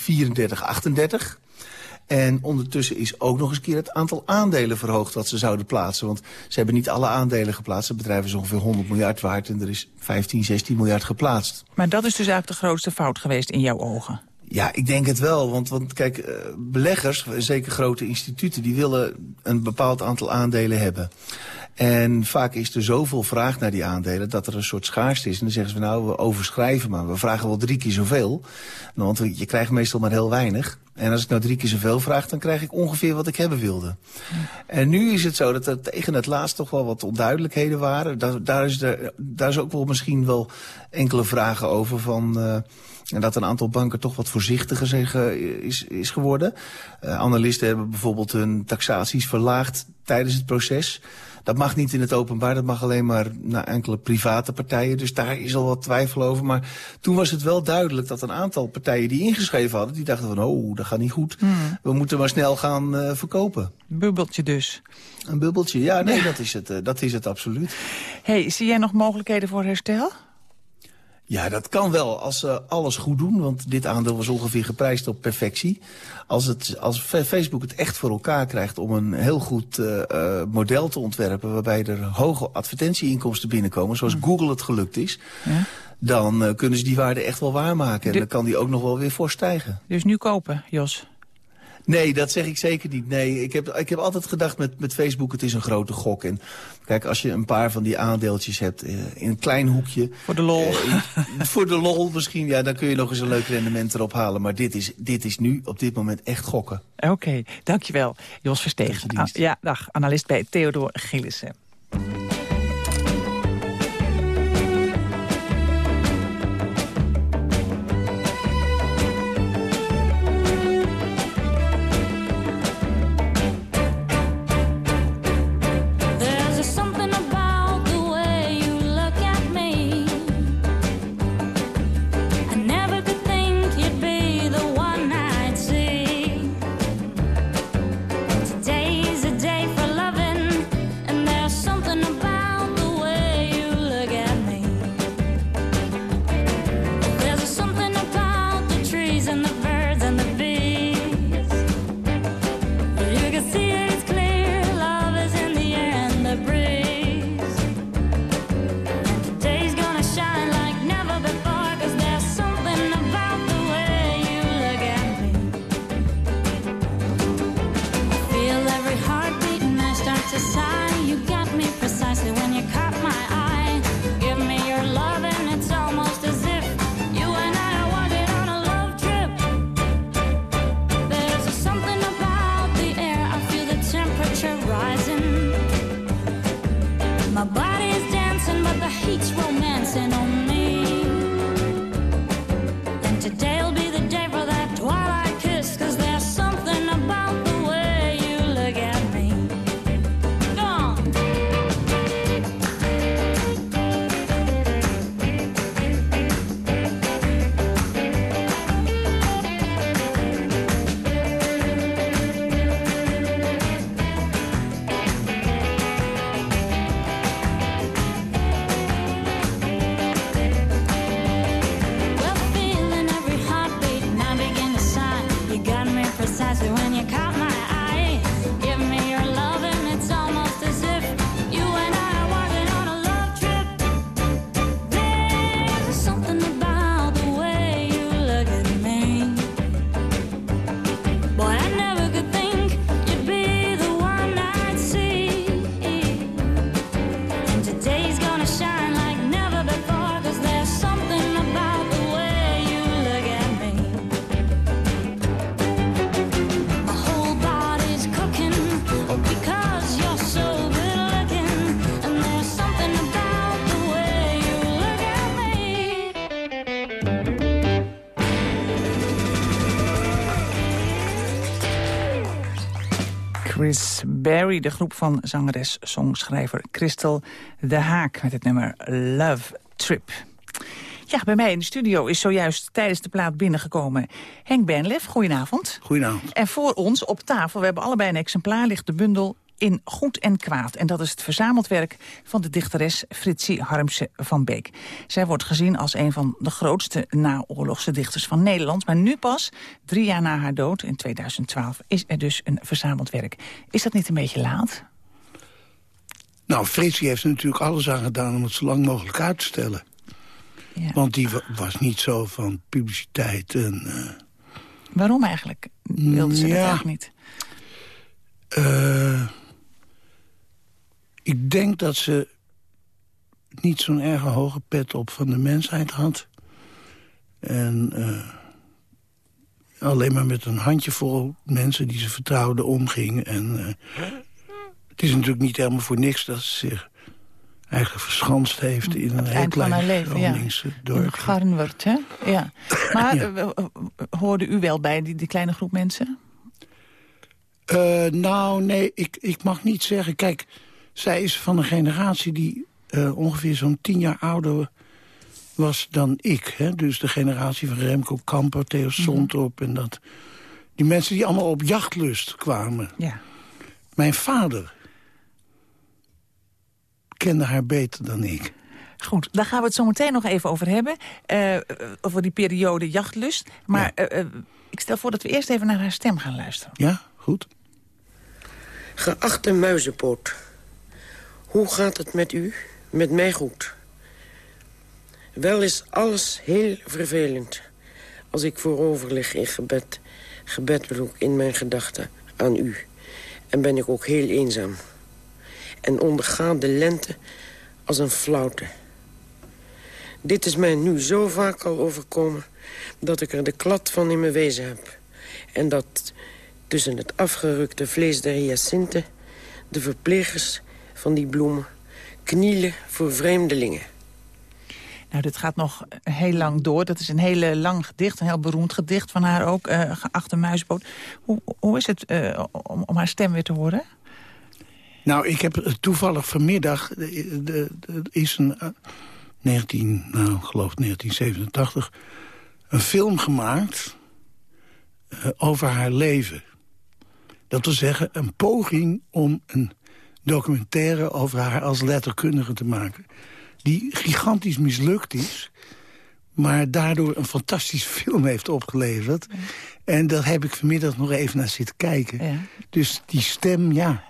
En ondertussen is ook nog eens een keer het aantal aandelen verhoogd... wat ze zouden plaatsen. Want ze hebben niet alle aandelen geplaatst. Het bedrijf is ongeveer 100 miljard waard en er is 15, 16 miljard geplaatst. Maar dat is dus eigenlijk de grootste fout geweest in jouw ogen. Ja, ik denk het wel. Want, want kijk, eh, beleggers, zeker grote instituten... die willen een bepaald aantal aandelen hebben. En vaak is er zoveel vraag naar die aandelen dat er een soort schaarste is. En dan zeggen ze, nou, we overschrijven maar. We vragen wel drie keer zoveel. Nou, Want je krijgt meestal maar heel weinig. En als ik nou drie keer zoveel vraag, dan krijg ik ongeveer wat ik hebben wilde. En nu is het zo dat er tegen het laatst toch wel wat onduidelijkheden waren. Daar, is, daar is ook wel misschien wel enkele vragen over van... eh, en dat een aantal banken toch wat voorzichtiger is, is geworden. Eh, analisten hebben bijvoorbeeld hun taxaties verlaagd tijdens het proces. Dat mag niet in het openbaar, dat mag alleen maar naar enkele private partijen. Dus daar is al wat twijfel over. Maar toen was het wel duidelijk dat een aantal partijen die ingeschreven hadden... die dachten van, oh, dat gaat niet goed. We moeten maar snel gaan eh, verkopen. Bubbeltje dus. Een bubbeltje, ja, nee, Dat, is het, eh, dat is het absoluut. hey, zie jij nog mogelijkheden voor herstel? Ja, dat kan wel als ze alles goed doen. Want dit aandeel was ongeveer geprijsd op perfectie. Als, het, als Fa- Facebook het echt voor elkaar krijgt om een heel goed eh, eh, model te ontwerpen... waarbij er hoge advertentieinkomsten binnenkomen, zoals Google het gelukt is... dan eh, kunnen ze die waarde echt wel waarmaken. En dan kan die ook nog wel weer voor stijgen. Dus nu kopen, Jos. Nee, dat zeg ik zeker niet. Nee, ik heb, ik heb altijd gedacht met, met Facebook, het is een grote gok. En kijk, als je een paar van die aandeeltjes hebt eh, in een klein hoekje... Voor de lol. voor de lol misschien, ja, dan kun je nog eens een leuk rendement erop halen. Maar dit is, dit is nu op dit moment echt gokken. Oké, dankjewel. Jos Versteeg. Ah, ja, dag. Analist bij Theodor Gillissen. Chris Berry, de groep van zangeres-songschrijver Christel de Haak... met het nummer Love Trip. Ja, bij mij in de studio is zojuist tijdens de plaat binnengekomen Henk Benlef. Goedenavond. Goedenavond. En voor ons op tafel, we hebben allebei een exemplaar, ligt de bundel in Goed en Kwaad. En dat is het verzameld werk van de dichteres Fritsie Harmse van Beek. Zij wordt gezien als een van de grootste naoorlogse dichters van Nederland. Maar nu pas, drie jaar na haar dood in 2012, is er dus een verzameld werk. Is dat niet een beetje laat? Nou, Fritsie heeft er natuurlijk alles aan gedaan om het zo lang mogelijk uit te stellen. Ja. Want die wa- was niet zo van publiciteit en... eh, Waarom eigenlijk? Wilde ze dat Ja. eigenlijk niet? Eh, ik denk dat ze niet zo'n erg hoge pet op van de mensheid had. En eh, alleen maar met een handjevol mensen die ze vertrouwde omging. En eh, het is natuurlijk niet helemaal voor niks dat ze zich eigenlijk verschanst heeft... in een heel van klein haar leven, ja. Dorp. Garnwerd, hè? Ja. Maar Ja. eh, hoorde u wel bij die, die kleine groep mensen? Nou, nee, ik, ik mag niet zeggen. Kijk, zij is van een generatie die eh, ongeveer zo'n tien jaar ouder was dan ik. Hè? Dus de generatie van Remco Kamper, Theo Sontrop en dat. Die mensen die allemaal op jachtlust kwamen. Ja. Mijn vader kende haar beter dan ik. Goed, daar gaan we het zo meteen nog even over hebben. eh, over die periode jachtlust. Maar eh, ik stel voor dat we eerst even naar haar stem gaan luisteren. Ja, goed. Geachte muizenpoot, hoe gaat het met u? Met mij goed. Wel is alles heel vervelend als ik voorover lig in gebed. Gebed in mijn gedachten aan u. En ben ik ook heel eenzaam. En onderga de lente als een flauwte. Dit is mij nu zo vaak al overkomen... dat ik er de klad van in mijn wezen heb. En dat tussen het afgerukte vlees der hyacinten... de verplegers van die bloemen knielen voor vreemdelingen. Nou, dit gaat nog heel lang door. Dat is een hele lang gedicht, een heel beroemd gedicht van haar ook, eh, geachte muisboot. Hoe, hoe is het eh, om, om haar stem weer te horen? Nou, ik heb eh, toevallig vanmiddag... de- de- de- is een... eh, 19, nou, ik geloof 1987... een film gemaakt eh, over haar leven. Dat wil zeggen, een poging om een documentaire... over haar als letterkundige te maken. Die gigantisch mislukt is... maar daardoor een fantastische film heeft opgeleverd. En daar heb ik vanmiddag nog even naar zitten kijken. Dus die stem, ja,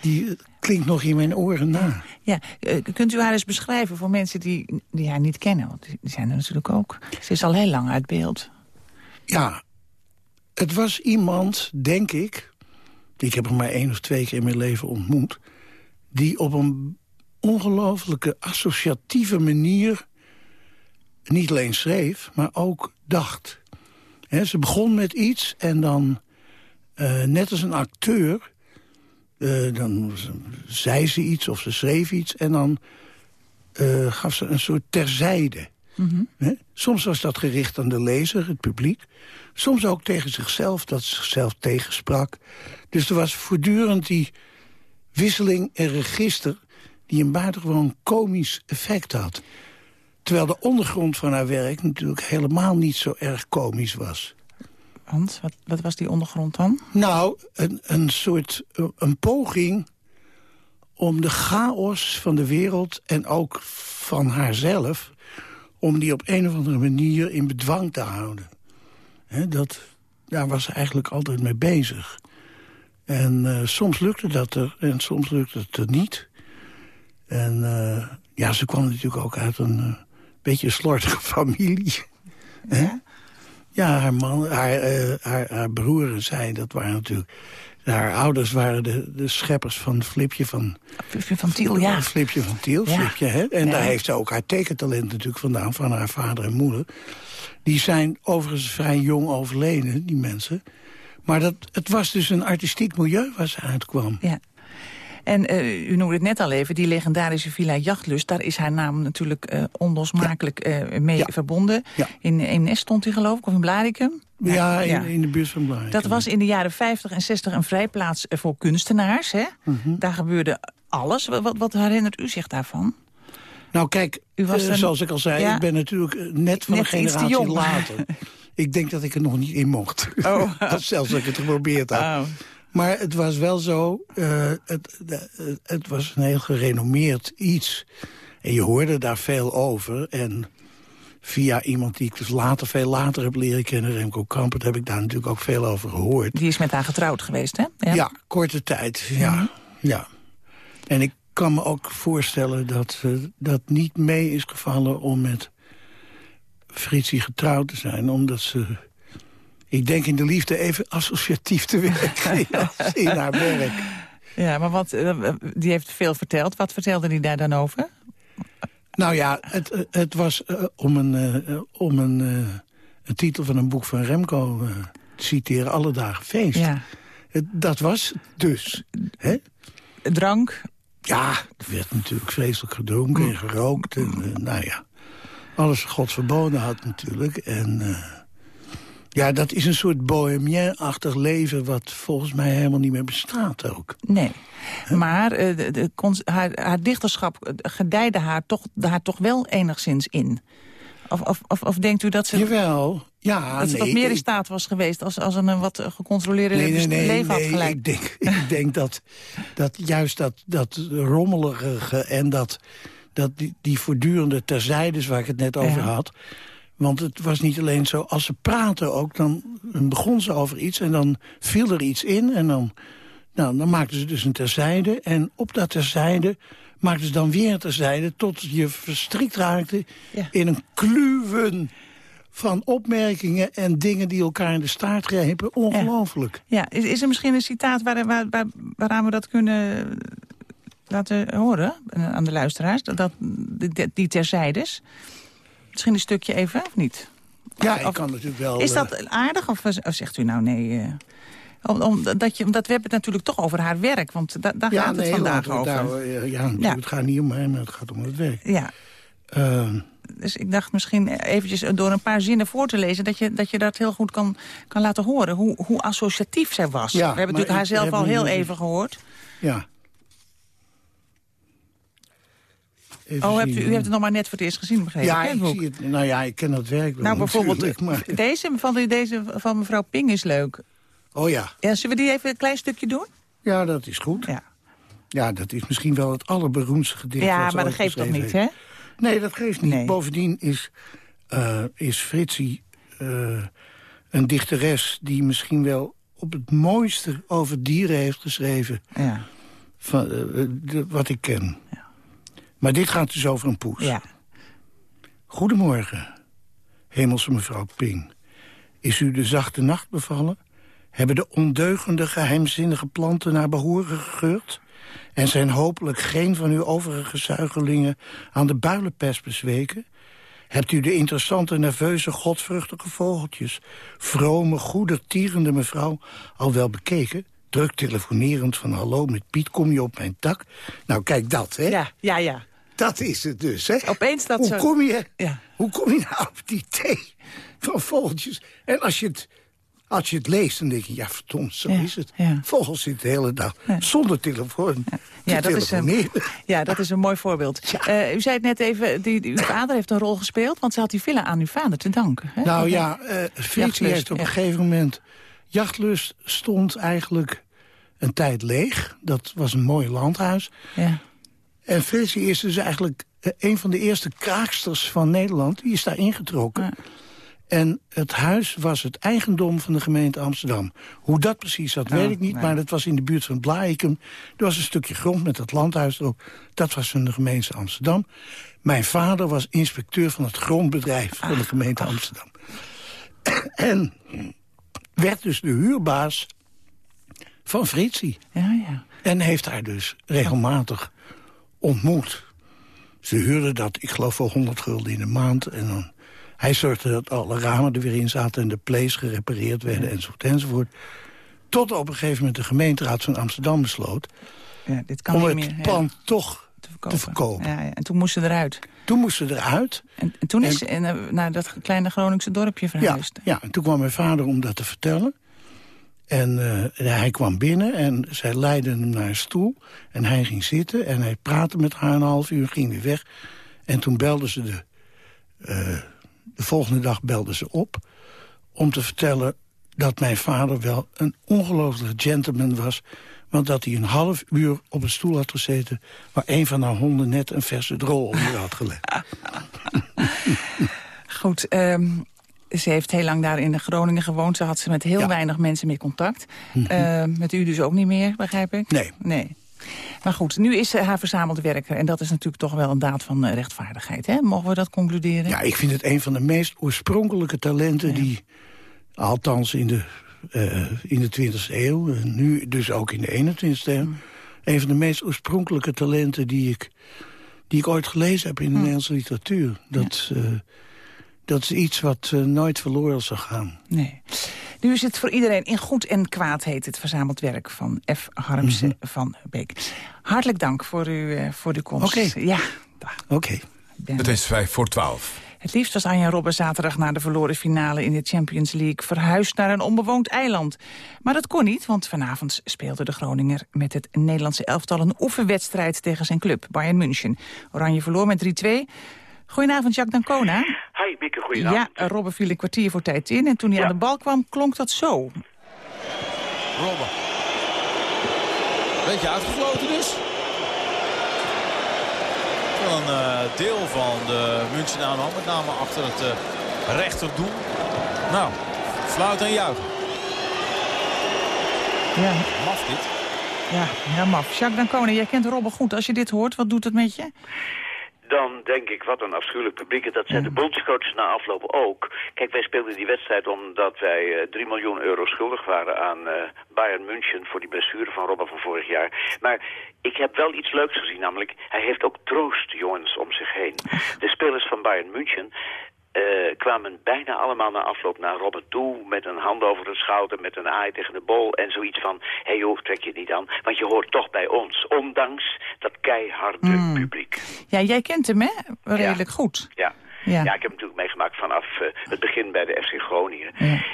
die eh, klinkt nog in mijn oren na. Ja, eh, kunt u haar eens beschrijven voor mensen die, die haar niet kennen? Want die zijn er natuurlijk ook. Ze is al heel lang uit beeld. Ja, het was iemand, denk ik... ik heb hem maar één of twee keer in mijn leven ontmoet... die op een ongelooflijke associatieve manier... niet alleen schreef, maar ook dacht. Ze begon met iets en dan, eh, net als een acteur... eh, dan zei ze iets of ze schreef iets... en dan eh, gaf ze een soort terzijde. Hè? Soms was dat gericht aan de lezer, het publiek. Soms ook tegen zichzelf, dat ze zichzelf tegensprak. Dus er was voortdurend die wisseling en register... die een buitengewoon komisch effect had. Terwijl de ondergrond van haar werk natuurlijk helemaal niet zo erg komisch was. Want, wat, wat was die ondergrond dan? Nou, een, een soort een poging om de chaos van de wereld en ook van haarzelf... om die op een of andere manier in bedwang te houden. Dat, daar was ze eigenlijk altijd mee bezig. En eh, soms lukte dat er en soms lukte het er niet. En eh, ja, ze kwam natuurlijk ook uit een eh, beetje slordige familie. Hè? Ja, haar man, haar, haar, haar broer en zij, dat waren natuurlijk... Haar ouders waren de, de scheppers van Flipje van... Flipje van Tiel, ja. Flipje van Tiel, Ja. Flipje, hè? En Ja. daar heeft ze ook haar tekentalent natuurlijk vandaan... van haar vader en moeder. Die zijn overigens vrij jong overleden, die mensen. Maar dat, het was dus een artistiek milieu waar ze uitkwam. Ja. En eh, u noemde het net al even, die legendarische Villa Jachtlust... daar is haar naam natuurlijk eh, onlosmakelijk eh, mee verbonden. In, in Nest stond hij geloof ik, of in Blaricum? Ja, in, in de buurt van Blaricum. Dat was in de jaren 50 en 60 een vrijplaats voor kunstenaars. Hè? Mhm. Daar gebeurde alles. Wat, wat, herinnert u zich daarvan? Nou kijk, U was zoals ik al zei, Ja. ik ben natuurlijk net van Net een generatie later. ik denk dat ik er nog niet in mocht. Oh. Zelfs dat ik het geprobeerd had. Oh. Maar het was wel zo, eh, het, de- eh, het was een heel gerenommeerd iets. En je hoorde daar veel over. En via iemand die ik dus later, veel later heb leren kennen, Remco Kampert, heb ik daar natuurlijk ook veel over gehoord. Die is met haar getrouwd geweest, hè? Ja, korte tijd, ja. ja. En ik kan me ook voorstellen dat eh, dat niet mee is gevallen om met Fritsie getrouwd te zijn. Omdat ze, ik denk in de liefde even associatief te werken in haar werk. Ja, maar wat, eh, die heeft veel verteld. Wat vertelde hij daar dan over? Nou ja, het, eh, het was eh, om, een, om een, een titel van een boek van Remco te citeren. Alle dagen feest. Ja. Dat was dus. Hè? Drank? Ja, er werd natuurlijk vreselijk gedronken en gerookt. En, nou ja, alles God verboden had natuurlijk. En ja, dat is een soort bohemien-achtig leven... wat volgens mij helemaal niet meer bestaat ook. Nee. Maar eh, de, haar, haar dichterschap eh, gedijde haar toch, haar toch wel enigszins in. Of, of, of, of denkt u dat ze, Jawel, ja, dat ze nee, wat meer in staat was geweest... als, als een wat gecontroleerde Nee, nee, nee, leven had nee, geleid? Ik denk, ik denk dat, dat juist dat, dat rommelige en dat, dat die, die voortdurende terzijdes waar ik het net over Ja. had... Want het was niet alleen zo, als ze praten ook, dan begon ze over iets... en dan viel er iets in en dan, nou, dan maakten ze dus een terzijde. En op dat terzijde maakten ze dan weer een terzijde... tot je verstrikt raakte in een kluwen van opmerkingen... en dingen die elkaar in de staart grepen. Ongelooflijk. Ja, is, is er misschien een citaat waar, waar, waar, waaraan we dat kunnen laten horen eh, aan de luisteraars? Dat, die terzijdes? Misschien een stukje even, of niet? Ja, ik kan natuurlijk wel... Is eh, dat aardig of, of zegt u nou nee... eh, om, om, dat je, omdat we hebben het natuurlijk toch over haar werk, want da- daar ja, gaat het nee, vandaag over. daar, eh, ja, Ja. het gaat niet om maar het gaat om het werk. Ja. Ehm, Dus ik dacht misschien eventjes door een paar zinnen voor te lezen... dat je dat, je dat heel goed kan, kan laten horen, hoe, hoe associatief zij was. Ja, we hebben natuurlijk haar zelf al heel even gehoord. ja. Even oh, hebt u, u hebt het nog maar net voor het eerst gezien, begreep Ja, ik, zie het. Nou ja, ik ken dat werk wel Nou, bijvoorbeeld maar... deze, van, deze van mevrouw Ping is leuk. Oh ja. Ja, zullen we die even een klein stukje doen? Ja, dat is goed. Ja, Ja, dat is misschien wel het allerberoemdste gedicht ja wat ze maar dat geeft toch niet, hè? Nee, dat geeft niet. Nee. Bovendien is, eh, is Fritsie eh, een dichteres... die misschien wel op het mooiste over dieren heeft geschreven... Ja. Van, eh, de- wat ik ken. Maar dit gaat dus over een poes. Ja. Goedemorgen, hemelse mevrouw Ping. Is u de zachte nacht bevallen? Hebben de ondeugende, geheimzinnige planten naar behoren gegeurd? En zijn hopelijk geen van uw overige zuigelingen aan de builenpest bezweken? Hebt u de interessante, nerveuze, godvruchtige vogeltjes... vrome, goedertierende mevrouw al wel bekeken? Druk telefonerend van hallo, met Piet kom je op mijn dak? Nou, kijk dat, hè? Ja, ja, ja. Dat is het dus, hè? Opeens dat hoe zo- Kom je, Ja. Hoe kom je nou op die thee van vogeltjes? En als je het, als je het leest, dan denk je, ja, verdomd, zo Ja, is het. ja. Vogels zitten de hele dag zonder telefoon te Ja, dat is, een, ja, dat is een mooi voorbeeld. Eh, u zei het net even, die, uw vader heeft een rol gespeeld... want ze had die villa aan uw vader te danken. Hè? Nou ja, eh Fritsie Jachtlust, heeft op een gegeven moment... Jachtlust stond eigenlijk een tijd leeg. Dat was een mooi landhuis. Ja. En Fritsie is dus eigenlijk eh, een van de eerste kraaksters van Nederland. Die is daar ingetrokken. En het huis was het eigendom van de gemeente Amsterdam. Hoe dat precies zat, Oh, weet ik niet. nee. Maar dat was in de buurt van Blaikum. Er was een stukje grond met dat landhuis erop. Dat was van de gemeente Amsterdam. Mijn vader was inspecteur van het grondbedrijf van de gemeente Amsterdam. en werd dus de huurbaas van Fritsie. Ja, ja. En heeft haar dus regelmatig ontmoet. Ze huurde dat, ik geloof, voor 100 gulden in de maand. En dan, hij zorgde dat alle ramen er weer in zaten... en de plays gerepareerd werden, enzovoort, enzovoort. Tot op een gegeven moment de gemeenteraad van Amsterdam besloot... Ja, dit kan om niet het meer, ja. pand toch te verkopen. Ja, ja, en toen moesten ze eruit. Toen moesten ze eruit. En, en toen is ze eh, naar dat kleine Groningse dorpje Ja, verhuisd. ja, en toen kwam mijn vader om dat te vertellen. En eh, hij kwam binnen en zij leidde hem naar een stoel. En hij ging zitten en hij praatte met haar een half uur, ging weer weg. En toen belden ze de... eh, de volgende dag belden ze op om te vertellen dat mijn vader wel een ongelooflijke gentleman was. Want dat hij een half uur op een stoel had gezeten... waar een van haar honden net een verse drol onder had gelegd. Goed, ehm, ze heeft heel lang daar in Groningen gewoond. Ze had ze met heel weinig mensen meer contact. Ehm, met u dus ook niet meer, begrijp ik? Nee. Nee. Maar goed, nu is ze haar verzameld werker. En dat is natuurlijk toch wel een daad van eh, rechtvaardigheid. Hè? Mogen we dat concluderen? Ja, ik vind het een van de meest oorspronkelijke talenten... die, althans in de, eh, in de 20e eeuw... en nu dus ook in de 21e eeuw... een van de meest oorspronkelijke talenten die ik, die ik ooit gelezen heb... in de Nederlandse literatuur. Dat, eh, dat is iets wat eh, nooit verloren zal gaan. Nee. Nu is het voor iedereen in goed en kwaad heet het verzameld werk van F. Harmsen Mhm. van Beek. Hartelijk dank voor, u, eh, voor uw komst. Oké. Ja, Oké. Het is vijf voor twaalf. Het liefst was Arjen Robben zaterdag na de verloren finale in de Champions League verhuisd naar een onbewoond eiland. Maar dat kon niet, want vanavond speelde de Groninger met het Nederlandse elftal een oefenwedstrijd tegen zijn club, Bayern München. Oranje verloor met 3-2. Goedenavond, Jacques Dancona. Hi, Mieke, goedenavond. Ja, Robben viel een kwartier voor tijd in en toen hij aan de bal kwam klonk dat zo. Robben. Beetje uitgefloten dus. Wel een eh, deel van de München aanhang, met name achter het eh, rechterdoel. Nou, fluit en juichen. Ja. Maf dit. Ja, ja maf. Jacques Dancona, jij kent Robben goed. Als je dit hoort, wat doet het met je? Dan denk ik, wat een afschuwelijk publiek. Dat zijn de bondscoaches na afloop ook. Kijk, wij speelden die wedstrijd omdat wij eh 3 miljoen euro schuldig waren aan eh, Bayern München voor die blessure van Robben van vorig jaar. Maar ik heb wel iets leuks gezien, namelijk hij heeft ook troostjongens om zich heen. De spelers van Bayern München eh, kwamen bijna allemaal na afloop naar Robben toe... met een hand over de schouder, met een aai tegen de bol... en zoiets van, hé hey joh, trek je het niet aan, want je hoort toch bij ons. Ondanks dat keiharde Hmm. publiek. Ja, jij kent hem, hè? Redelijk goed. Ja. Ja. Ja. ik heb hem natuurlijk meegemaakt vanaf eh, het begin bij de FC Groningen.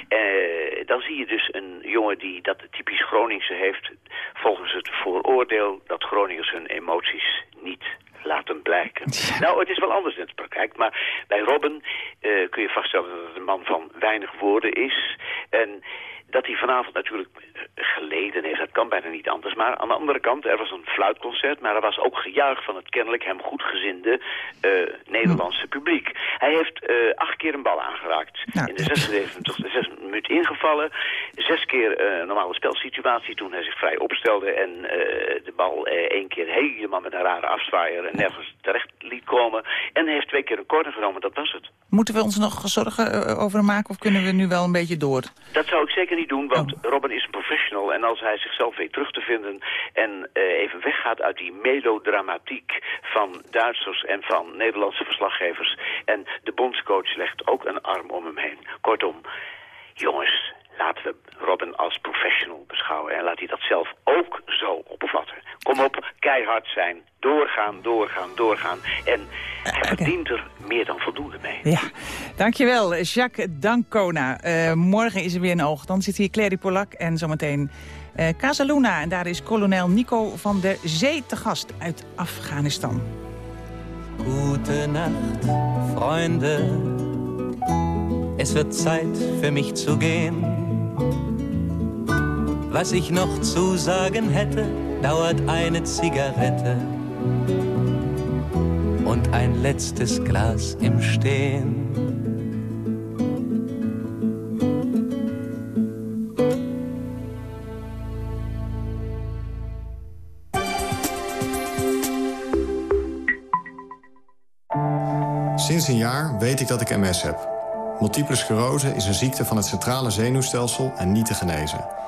Eh, dan zie je dus een jongen die dat typisch Groningse heeft... volgens het vooroordeel dat Groningers hun emoties niet laten blijken. Nou, het is wel anders in de praktijk, maar bij Robben eh, kun je vaststellen dat het een man van weinig woorden is... en dat hij vanavond natuurlijk eh, geleden heeft, dat kan bijna niet anders. Maar aan de andere kant, er was een fluitconcert, maar er was ook gejuich van het kennelijk hem goedgezinde eh, Nederlandse publiek. Hij heeft eh, acht keer een bal aangeraakt. In de 76 de zes minuut ingevallen. Zes keer een normale spelsituatie toen hij zich vrij opstelde en de bal één keer helemaal met een rare afzwaaier en nergens terecht liet komen. En hij heeft twee keer een corner genomen, dat was het. Moeten we ons nog zorgen over hem maken of kunnen we nu wel een beetje door? Dat zou ik zeker niet doen, want Robin is een professional. En als hij zichzelf weet terug te vinden en eh, even weggaat uit die melodramatiek van Duitsers en van Nederlandse verslaggevers. En de bondscoach legt ook een arm om hem heen. Kortom, jongens, laten we Robin als professional beschouwen. En laat hij dat zelf ook zo. Kom op, keihard zijn, doorgaan, doorgaan, doorgaan. En hij verdient er meer dan voldoende mee. Ja, dankjewel, Jacques Dancona. Eh, morgen is er weer een oog. Dan zit hier Clary Polak en zometeen eh Casaluna. En daar is kolonel Nico van der Zee te gast uit Afghanistan. Gute Nacht, Freunde. Es wird Zeit für mich zu gehen. Was ich noch zu sagen hätte, dauert eine Zigarette und ein letztes Glas im Stehen. Sinds een jaar weet ik dat ik MS heb. Multiple sclerose is een ziekte van het centrale zenuwstelsel en niet te genezen.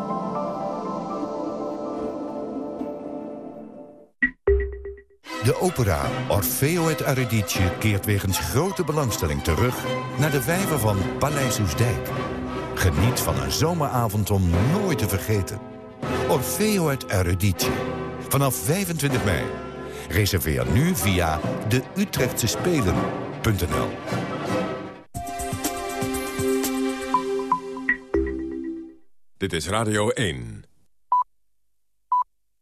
De opera Orfeo het Eurydice keert wegens grote belangstelling terug... naar de vijver van Paleis Oesdijk. Geniet van een zomeravond om nooit te vergeten. Orfeo het Eurydice. Vanaf 25 mei. Reserveer nu via de Utrechtse Spelen.nl. Dit is Radio 1.